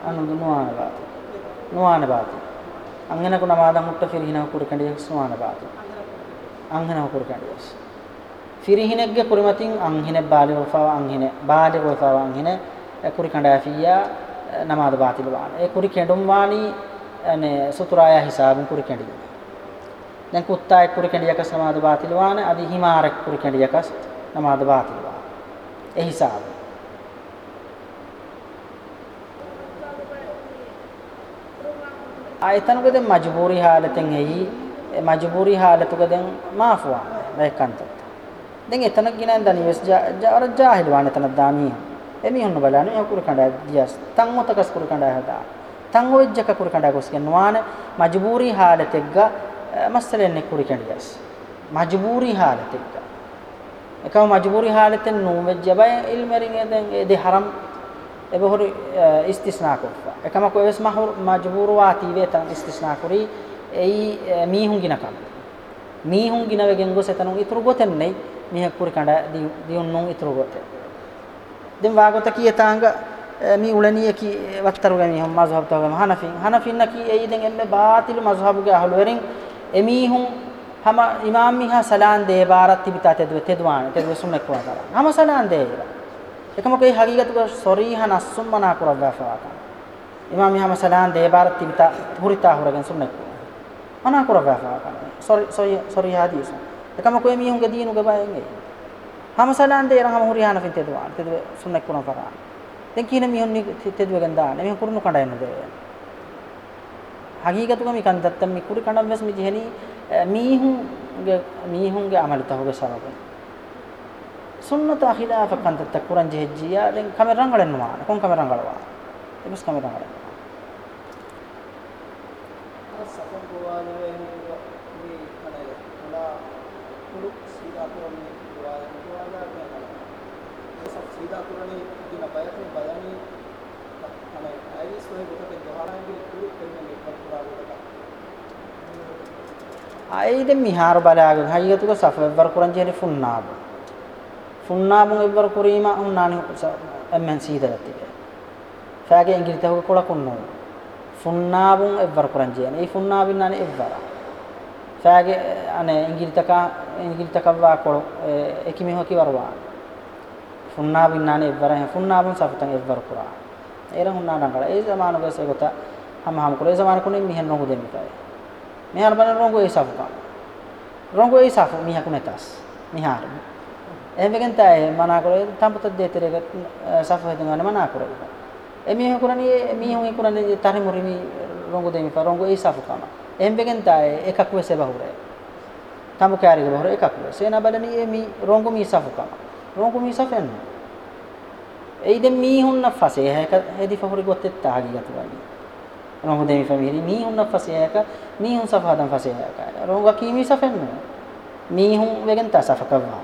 අනුදු නුවාන පාති නුවාන පාති අංගනක නමාදම් මුට්ට ෆිරිහිනව කුරුකණ්ඩියස් නුවාන පාති අංගනව කුරුකණ්ඩියස් ෆිරිහිනෙක්ගේ කුරුමතින් අංගින බාලි වෆාව අංගින බාලි වෆාව අංගින කුරුකණ්ඩාෆියා නමාද පාතිල වාන ඒ කුරුකණ්ඩුම් වානි අනේ සුතුරාය හිසාබුන් කුරුකණ්ඩියස් දැන් කුත්තා එක්කුරු කෙඩියක නමාද බාතිල් වාන අදි හිමාර එක්කුරු කෙඩියක නමාද බාතිල් වාන ඒ හිසාබ ආයතනකද මජබූරි حالتෙන් ඇයි මජබූරි حالتකදෙන් මාෆුවා මේකන්ත දැන් එතන ගිනන් දනිවස් ජාර ජාහිල් වාන එතන දාමී එමිහුන්න බලන්නේ යකුරු කඩ දියස් තන් මොතකස් කුරු කඩ හදා තන් වෙජ්ජක කුරු කඩ ගොස් කියනවාන මජබූරි حالتෙක්ගා මස්සලෙන්නේ කුරි කැඩියස් මජබූරි හාලත එක එකම මජබූරි හාලතෙන් නූවෙජ් ජබය ඉල්මරින් එදෙන් එදි හරම් එබහුරු ඉස්තිස්නා කරවා එකම කොයස් මහුර මජබූර වාති වේතන් ඉස්තිස්නා කුරි එයි මීහුන් ගිනකම් මීහුන් ගිනවගෙන් ගොස එතනුන් ඉතුරු ගොතන්නේ මිහක් කුරි කඩ දියුන්නුන් ඉතුරු ගොතේ දැන් වාගත කීතාංග මේ උලනිය කි වත්තරු ගමි හම් මස්හබ් තවගම හනෆින් හනෆින් නකි එයි දැන් එම්මේ බාතිල් මස්හබ්ගේ අහලවරින් එමීහුන් හැම ඉමාම් මිහා සලාන් දේ බාරත් තිබිතා තෙදුව තෙදුවාන තෙදුව සුන්නක් වතාර හැම සලාන් දේ එකම කේ හගීගතු සොරීහ නස්සුම් මනා කරවවාක ඉමාම් මිහා සලාන් දේ බාරත් තිබිතා පුරිතා හොරගෙන් සුන්නක් මනා කරවවාක සොරි සොරි සොරි හදීස් එකම කේ මීහුන්ගේ දිනුගේ බයෙන් ඒ හැම සලාන් දේ රහම හොරියාන ෆින් තෙදුවාන තෙදුව සුන්නක් කරවවාක දැන් කියන මීහුන් තෙදුව ගඳාන මීහුන් කුරුණු කඩයන දේ හගීගතුකම ඉකන්දත්තම් මේ කුරි කණම්වස් මේ ජෙහනි මීහුන්ගේ මීහුන්ගේ අමලතවගේ සබබ සුන්නත අඛිලාෆ කන්දත්ත කුරන් ජෙහජියා දැන් කමරංගලනවා කොන් කමරංගලවා එබස් කමරංගලවා අයිද මිහාර බලාගෙන හයියතුක සෆෙවර් කුරන් ජෙරි ෆුන්නාබ ෆුන්නාබුන් එවර් කුරීම උන්නානි එම්මන් සීදලති ෆාගේ ඉංග්‍රීතව කොලකුන්නෝ ෆුන්නාබුන් එවර් කුරන් ජෙනි ඒ ෆුන්නාබින් නානි එවර් ෆාගේ අනේ ඉංග්‍රීතක ඉංග්‍රීතක වා කොල එකි මෙහො කිවරවා ෆුන්නාබින් නානි එවර් ෆුන්නාබුන් සෆතන් එවර් කුරා එරහුන්නා නංගල ඒ සමානකසේ කොට හම හම කුරේ සමානකුනේ මිහන් නොහු දෙන්නයි මෙහාට බලන රොංගෝ ඒ සවුකා රොංගෝ ඒ සවු මිහකු නැතස් මිහාර එමෙකෙන් තයි මනාකරේ තම්පත දෙතරේක සවු හදන මනාකරේ එමිහ කුරණී මිහුන් කුරණී තරි මුරිමි රොංගෝ දෙමි කරොංගෝ ඒ සවු කම එමෙකෙන් තයි එකක් වෙසේ බහුරේ තම කාරික බහුර එකක් වෙසේ නබලනී එමි රොංගෝ මි සවු කම රොංගෝ මි සවෙන් එයිද මිහුන් නැෆසේ හැක හෙදි ෆහුරි ගොත්තේ තාගි ගතවන්නේ රෝග දෙමි ෆැමිලි මීහුන්න ෆසයක මීහුන් සෆාදම් ෆසයක රෝග කීමි සෆෙන්න මීහුන් වෙගෙන් තසෆකවා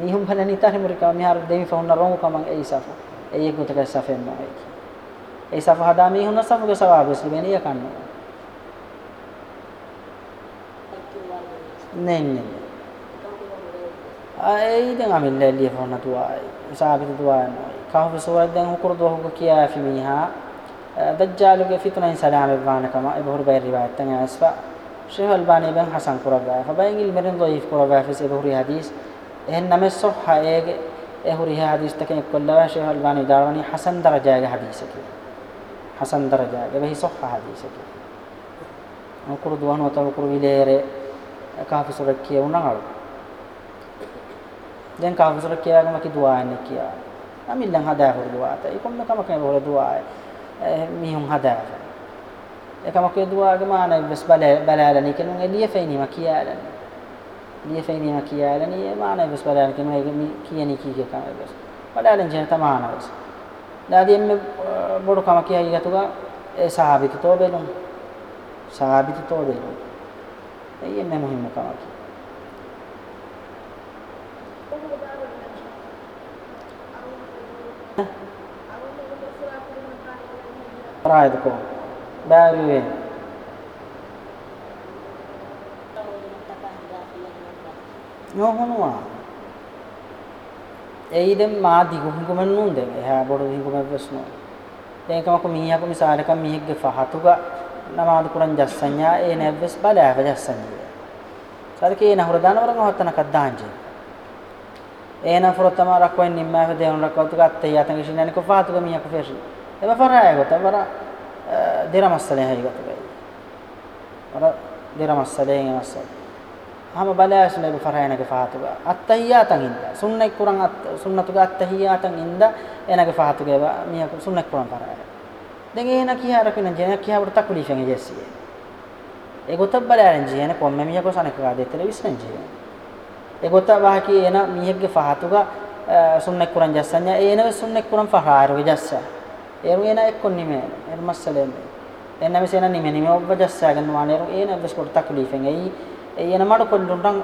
මීහුන් බලනි තරි මුරිකා මිහාර දෙමි ෆොන්න රෝග කමං ඒ සෆ ඒ ගුතක සෆෙන්න ඒ සෆ හදා මීහුන්න සෆක සවාබස් මෙනිය කන්න නේ නේ ආයි දැන් අමිල්ලා ලියපොන්න තුවා සාගිත තුවා කහවසෝවක් දැන් උකුරු දොහක කියා ෆිමිහා දජ්ජාලුගේ ෆිතුනෙන් සලාම බානකම ඉබහුර බයි රිවායත්තන් ඇස්වා ෂේහ් අල්බානි බෙන් හසන් කුරබා ෆබයින් ඉල්මරින් දයිෆ් කුරබා ෆිස් ඉබහුර හදීස් එහෙන් නම සොහ හයගේ ඉබහුර හදීස් තකෙන් කොල්ලවා ෂේහ් අල්බානි දාවනි හසන් දරජාගේ හදීසකි හසන් දරජාගේ වෙහි සොහ හදීසකි අකුරු දුවන වතව කුරු විලේරේ කාෆිසුර කියුණාල් දැන් කාෆිසුර කියාගම කි දුවා එන්නේ කියා නම් ඉල්ලන් හදා හුරු දුවාත ඒ කොම්ම කම කේ බොර දුවායි මිහුන් හදාගන්න. ඒක මොකද දුවාගේ මානයි බස් බල බලාලනි කෙනුන් එළිය ෆේනිම කියාලන. එළිය ෆේනිම කියාලන ඒ මානයි බස් බලාලනි කෙනුන් ඒක මි කියනි කීක තමයි බස්. බලාලන් ජන තමාන බස්. දාදීම් බොඩු කම කියයි ගතුගා ඒ සහාබිත තෝබෙලුන්. සහාබිත තෝබෙලුන්. ඒ එන්නේ මොහිම කම කිය. කරා එතකෝ බෑ නේ නොහොනවා එයිදම් මා දිගුහුකමන් නුන්ද එහා බොඩ දිගුකම ප්‍රශ්න තේකමක මීයක මිසාරක මීයක්ගේ ෆහතුග නමාදු කුරන් ජස්සඤ්ඤා ඒ නැවස් බලාව ජස්සඤ්ඤා සරකේ නහර දානවරන් හොත්තන කද්දාංජේ ඒ නහර තම රක්වෙන් නිම්මාව දෙවන් රක්වතු ගත්තේ යතන් කිසිනනක ෆහතුග මීයක ෆෙෂි එම ෆරායගත ෆරා දෙර මස්සලේ හයිගත වෙයි. අර දෙර මස්සලේ ඉනස්සල්. හැම බලාස් නබි ෆරහානගේ ෆාතුග අත්තහියාතන් ඉඳ සුන්නයි කුරන් අත් සුන්නතුග අත්තහියාතන් ඉඳ එනගේ ෆාතුගේ මිය සුන්නයි කුරන් ෆරහාන දැන් එහෙන කියාර කින ජන කියාවට තකුලිෂන් එජසිය ඒ ගොතබ බලාරන් ජීන කොම්ම මිය කොසනක ආදෙතල විශ්වන් ජීන ඒ ගොත වාකි එන මියගේ ෆාතුග සුන්නයි කුරන් ජස්සන්ය එන සුන්නයි කුරන් ෆරහාර විජස්සා ඒරු එන එක්ක නිමෙ එර මස්සලෙන් එන්න මෙසේන නිමෙ නිමෙ ඔබ ජස්සාගෙන මානෙරු එන බස් කොට තක්ලිෆෙන් එයි එන මඩ කොල්ලුන්ටන්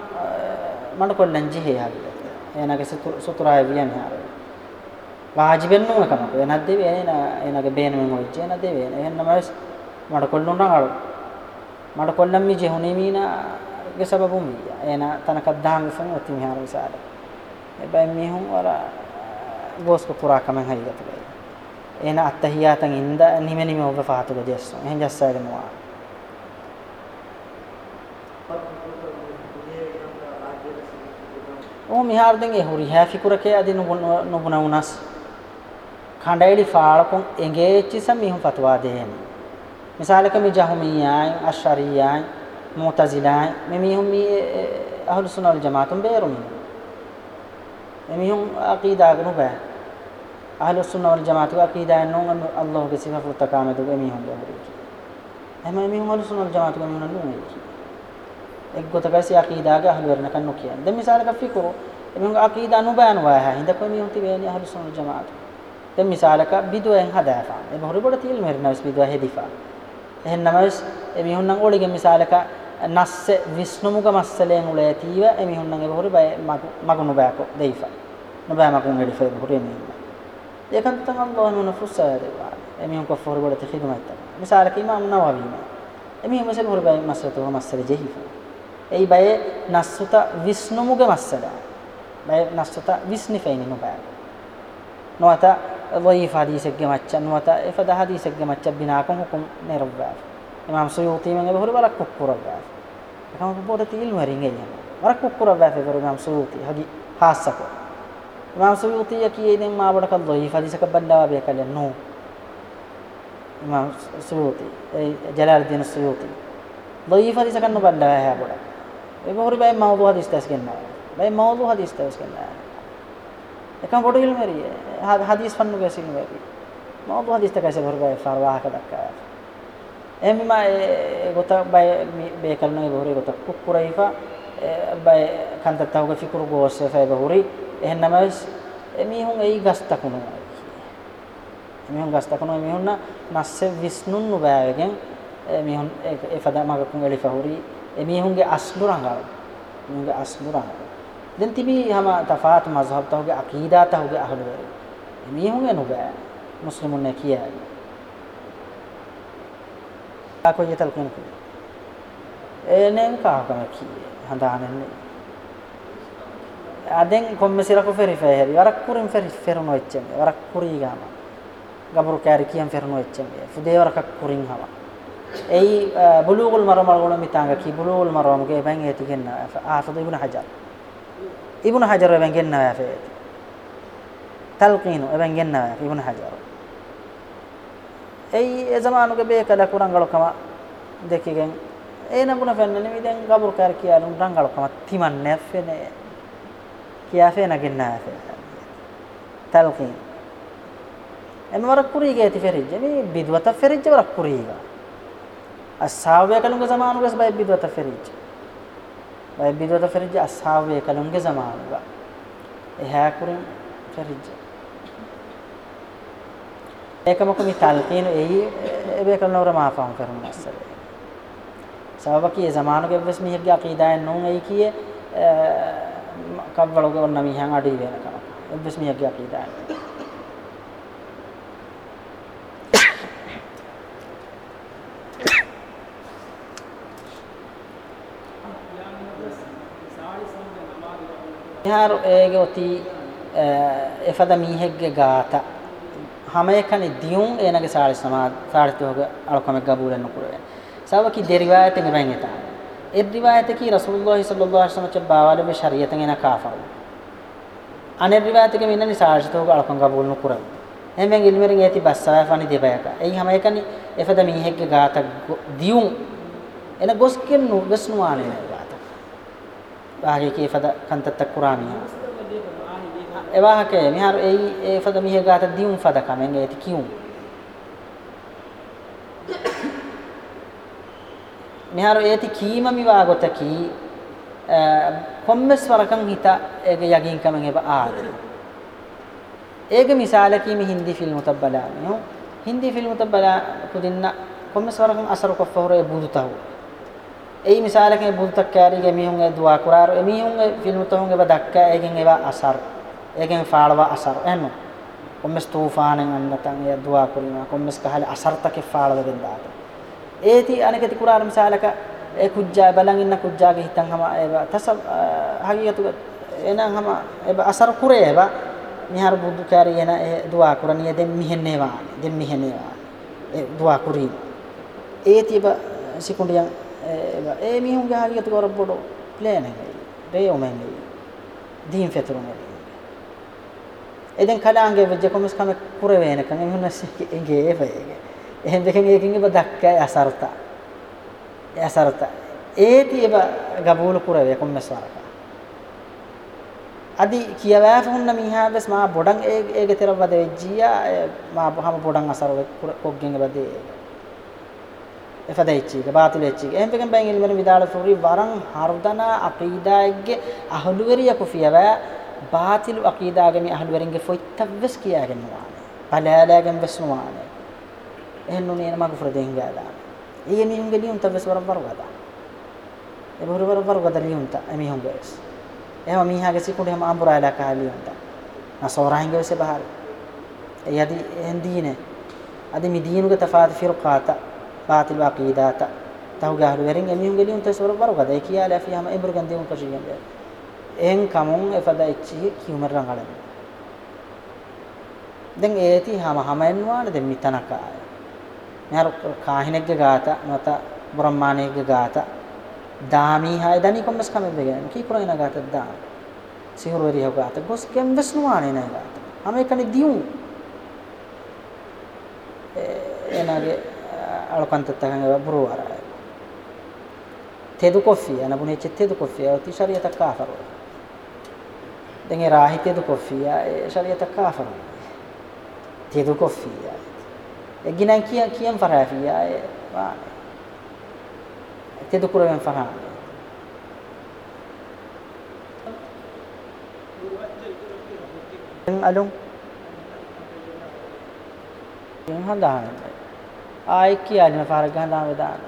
මඩ කොල්ලන් ජිහේ හරි එනගේ සුතුරාය වියන් හරි වාජිබෙන් නෝ කමක එනක් දෙවි එන එනගේ බේනෙම ඔච්ච එන දෙවි එන්න මස් මඩ කොල්ලුන්ටන් අර මඩ කොල්ලන් මි ජෙහුනේ මීනාගේ සබබුම් එන තනක දාංග සම් ඔති මිහාර විසාල එබැයි මිහුන් වර ගෝස්ක පුරා කමෙන් හයිගත බයි එන අත්තහියාතන් ඉඳ නිමෙනිම ඔබ පාතුක දෙස්සු එහෙන් ජස්සාගෙනවා ඕ මිහාර්දෙන් ඒ හුරි හැෆි කුරකේ අදී නොබුන උනස් කණ්ඩායලි ෆාලකුන් එංගේච්චිස මිහුන් පතවා දෙහෙනි මිසාලක මි ජහමියායි අෂරියායි මුතසිලායි මෙ මිහුන් මි අහලු සුනල් ජමාතුන් බේරුමි එමිහුන් අකීදාගනු බෑ අහලු සුන්නා වල් ජමාතු අකීදා නෝන් අල්ලාහ් ගේ සිෆා ෆුත කාමතු ගේ මිහුන් ගබරේ එහෙම මිහුන් වල් සුන්නා වල් ජමාතු ගේ මිහුන් නෝන් එක් ගොතකසි අකීදා ගේ අහලු වරණ කන්නු කියන්නේ දැන් මිසාල කෆිකෝ එමඟ අකීදා නුබයන් වයහ හින්ද කොයි මිහුන් තිබේනි අහලු සුන්නා වල් ජමාතු දැන් මිසාලක බිදුවෙන් හදාපා එම හොරු පොඩ තිල් මෙරිනස් බිදුව හෙදිපා එහෙන්නම එමිහුන් නම් ඕලිගේ මිසාලක නස්ස විස්නුමුග මස්සලෙන් උලේ තීව එමිහුන් නම් එම හොරු බය මගුණු බයකෝ දෙයිෆා නොබය මගුණු ගෙඩි ෆේ හොරු එමිහුන් يكنتهم بأن نفوسا أميهم كفر بولا تخدمات مثال كيما من نوابي أميهم مثل هو بأي مسألة هو مسألة جهيفة أي بأي نسوتا විස්නුමුගේ مسألة بأي نسوتا විස්නිෆයිනි නොබෑ නොවත ضعيف حديثك مچ නොවත إفدا حديثك مچ بناكم حكم نربع إمام سيوطي من هو بلا كفر بأي كما بودت علم رينجي ورا كفر بأي فور إمام سيوطي هذه خاصة ඉමාම් සුයුති යකියේ දැන් මාබඩ කල් දොයිෆ හදිසක බල්ලා වේ කල නෝ ඉමාම් සුයුති ඒ ජලාලුද්දීන් සුයුති දොයිෆ හදිසක නෝ බල්ලා හැ බඩ ඒ බොහරි බයි මවුදු හදිස් තස් කෙන්නා බයි මවුදු හදිස් තස් කෙන්නා එකම කොට ගිල මෙරිය හදිස් පන්නු ගැසින් වෙයි මවුදු හදිස් තකසේ බොහරි බයි ෆර්වාහක දක්කා එහෙම මම ගොත බයි බේ කලනගේ බොහරි ගොත කුක්කුරයිෆා බයි කන්තක් තවක ෆිකුරු ගෝස්සේ ෆයි බොහරි එහෙනම් එමිහුන් එයි ගස් තකුණුවා එමිහුන් ගස් තකුණුවා එමිහුන්න නස්සේ විස්නුන් නුබෑවගෙන් එමිහුන් ඒ ෆදමගකුන් එලිෆහුරි එමිහුන්ගේ අස්ලු රංගාව එමිහුන්ගේ අස්ලු රංගාව දැන් තිබී හැම තෆාත් මස්හබ් තවගේ අකීදා තවගේ අහලවරි එමිහුන් එනුබෑ මුස්ලිමුන් නේ කියයි ආකෝ යතල් කෙනකෝ එනේ කාකම කී හඳානන්නේ aden komme sirako feri feheri warak kurin feri ferno eccem warak kuri gama gabru kari kiyan ferno eccem fude warak kurin hawa ei bulugul maram algono mitanga ki bulugul maram ge bang eti genna afad ibn hajar ibn hajar bang genna afe talqinu bang genna ibn hajar ei e zamanu ge be kala kurangalo kama dekigen ena buna fennani miden gabru kari kiyalun rangal kama timanne fene kiyaafeena ginnaafe talqiin emma warak kuriigeeti ferrijje mi bidwata ferrijje warak kuriiga assaawe kalunge zamaanuges bay bidwata ferrijje bay bidwata ferrijje assaawe kalunge zamaanuga ehaa kurin ferrijje ඒකමක මේ තල්කීන එයි එබේකල් නවර මාෆාම් කරන මස්සලේ සබබකී zamanuge bes mihirge aqidaen nun ei kiye එකක් බලක ඔන්න මිහන් අඩි වෙනකම්. එබ්බස් මිහගේ අපි දාන්න. යාර ඒගේ ඔති එෆද මිහෙක්ගේ ගාත හැම එකනි දියුන් එනගේ සාරි සමාද සාරිතෝග අලකම ගබුලන්න කුරේ. සවකි දෙරිවායතෙන් බැන් ඉතා. এর রিবায়তে কি রসুল্লাহ সাল্লাহ আসলাম হচ্ছে বাওয়ালে বে শরিয়তে না কাফা আনের রিবায়তে কি মিনানি সাহায্য হোক আলকঙ্গা বলনু কুরান එමෙන් ඉල්මරින් ඇති බස්සාය ෆනි දෙබයක එයි හැම එකනි එපද මිහෙක්ගේ ගාතක් දියුම් එන ගොස් කෙන්නු ගස් නුවානේ ගාත වාගේ කේපද කන්තත්ත කුරාමිය එවාහකේ මිහාර එයි එපද මිහෙ ගාත දියුම් ෆද කමෙන් ඇති කියුම් මෙහාර ඒති කීමමිවා ගොතකි කොම්මස් වරකන් හිත ඒක යකින් කමෙන් එප ආද ඒක මිසාලකි මේ හින්දි ෆිල්ම් උත බලාමිනු හින්දි ෆිල්ම් උත බලා පුදින්න කොම්මස් වරකන් අසර කොෆහොර ඒ බුදුතව ඒ මිසාලකේ බුදුතක් කාරිගේ මිහුන් ඒ දුවා කුරාර මිහුන් ඒ ෆිල්ම් උතහුන් එප දක්කා ඒකෙන් ඒවා අසර ඒකෙන් ෆාලවා අසර එන්නු කොම්මස් තූෆානෙන් අන්නතන් ඒ දුවා කුරිනා කොම්මස් කහල අසර්තකේ ෆාලව ගෙන්දාතා ඒති අනකති කුරාන මිසාලක ඒ කුජ්ජා බලන් ඉන්න කුජ්ජාගේ හිතන් හම ඒව තස හගියතු එනන් හම ඒව අසර කුරේ ඒව මිහර බුදු කාරී එන ඒ දුවා කුරණිය දෙම් මිහෙන්නේවා දෙම් මිහෙන්නේවා ඒ දුවා කුරී ඒති ඒව සිකුණ්ඩියන් ඒව ඒ මිහුන්ගේ හගියතු කර බොඩ ප්ලෑන් එකයි රේ ඔමෙන්ගේ දීන් ෆෙතරුනේ එදෙන් කලාංගේ වෙජ්ජ කොමස් කම කුරේ වෙනකන් එමුනස් එගේ ඒවගේ එහෙම දෙකෙන් එකකින් බදක්කයි අසරත අසරත ඒති එබ ගබූල කුරවේ කොම්මස්වරක අදි කියවෑෆුන්න මිහාබස් මා බොඩන් ඒ ඒගේ තෙරවද වෙජ්ජියා මා බහම බොඩන් අසර කොග්ගෙන් බදේ එපදෙච්චි බාතිලෙච්චි එහෙම දෙකෙන් බෙන් ඉල්මර විදාල ෆුරි වරන් හර්දනා අකීදාගේ අහලුවරිය කුෆියවෑ බාතිල් අකීදාගේ මේ අහලුවරින්ගේ ෆොයිත්තවස් කියාගෙනවා පලාලාගෙන් වස්නුවානේ انه انا ما بفرض انقاذ هي مي هم قال يونتا بس ورا الضربة دا يبهر ورا الضربة دا ليونتا امي هم بس ايما مي هاجا سيكون هم امبر على كا ليونتا نصورا هنجا بس بحر يدي هندينه ادي مدينو تفاد فرقات باطل وعقيدات تاو ගහරු වෙරින් එමිහුන් ගලියුන් තසවර වරගද ඒ කියාලා අපි හැම ඉබර ගන්දේම කෂියම් බෑ එහෙන් කමුන් එපදා ඉච්චි කිවුමර රංගලන දැන් ඒති හැම හැම එන්නවානේ දැන් මිතනක ආය මෙහර කාහිනෙක්ගේ ගාත නොත බ්‍රහ්මාණයෙක්ගේ ගාත දාමීහා එදනි කොම්මස් කම බෙගෙන කී කුරයින ගාත දා සිහුරවරිය ගාත ගොස් කෙම් වෙස්නුවානේ නෑ ගාත අමේකනි දියුම් එනගේ අලකන්තත්තකගේ බුරුවර තේදු කොෆි යන බුනේ චෙතේදු කොෆි යති ශරියත කාෆරු දෙන් ඒ රාහි තේදු කොෆි ය ශරියත කාෆරු තේදු කොෆි ය ginen kiyen kiyen farhafiya e tedukuroven faha en alum en handahan ay kiyalima farak handahan vedan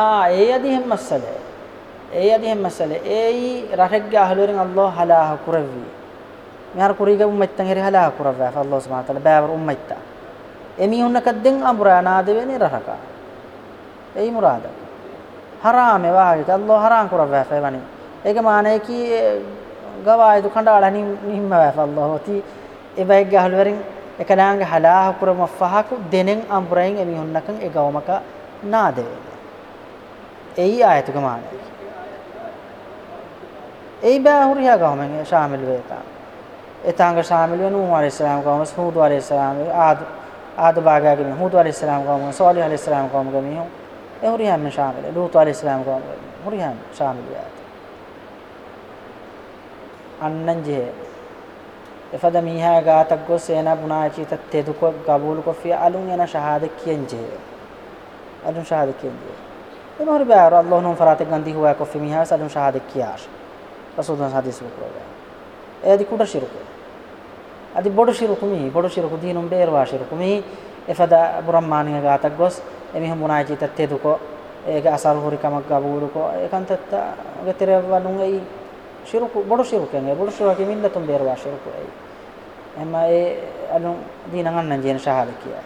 ආ ඒ අධිහෙම් මස්සලේ ඒ අධිහෙම් මස්සලේ ඒයි රහෙක්ගේ අහලුවරින් අල්ලාහ් හලාහ කුරවී මෙහර කුරීග උම්මත්තන් හරි හලා කුරවෑ ෆල්ලාහ් සුබ්හානහු තාලා බෑවර උම්මත්ත එමිහුන්න කද්දෙන් අමුරා නාද වෙනි රහක එයි මුරාද හරාම වාගේ අල්ලාහ් හරාම් කුරවෑ ෆෙවනි ඒක මානේ කි ගවායදු කණ්ඩාලා නි නිම්ම වෑ ෆල්ලාහ් ති එබැයි ගහල් වරින් එකනාංග හලා කුරම ෆහකු දෙනෙන් අමුරෙන් එමිහුන්නකන් ඒ ගවමක නාද වෙනි එයි ආයතුක මානේ එයි බෑ හුරියා ගවමෙන් ශාමිල් වේතා එතාංග ශාමිල වෙන නූහ අලයිහිස්ලාම් කවම හූද් අලයිහිස්ලාම් ආද ආද භාගයාගේ මේ හූද් අලයිහිස්ලාම් කවම සෝලිහ් අලයිහිස්ලාම් කවම ගමියෝ ඒ හුරියම් ශාමිල ලූත් අලයිහිස්ලාම් කවම හුරියම් ශාමිල යාත අන්නංජේ එපද මීහා ගාතක් ගොස් එනා පුනාචිත තෙදුක ගබූල් කොෆිය අලුන් එන ශහාද කියන්ජේ අලුන් ශහාද කියන්ජේ එමහර බෑර අල්ලාහ් නුම් ෆරාත ගන්දි හුවා කොෆි මීහා සලුන් ශහාද කියාෂ රසූදුන් හදීස් උකරෝ ඒ දිකුට ශිරකේ adi bodu shirukumihi bodu shiruku diinum beerwaa shirukumihi efada buramaaniga gaatak gos emihum bunaaji tattee duko ega asaru hurikamak gabuuduko ekan tatta geterevanung ei shiruku bodu shirukenge bodu shiruki millatum beerwaa shiruku ei emma e alun diinan annan jeen shahalikiya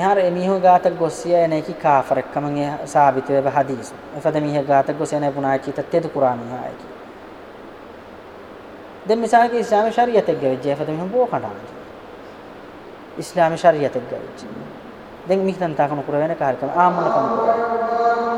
ihar emiho gaatak gossiya eneki kaafarekkaman e saabiteweba hadiisu efada mihe gaatak gos ene bunaaji tattee du qur'aaniha eki දැන් මිසාලක ඉස්ලාමී ශරීයතෙක් ගෙවිච්ච. ඒ ෆතම හම්බෝ කඩාන. ඉස්ලාමී ශරීයතෙක් ගෙවිච්ච. දැන් මිහිතන් තාකන කුර වෙන කාර්කම ආමන කම.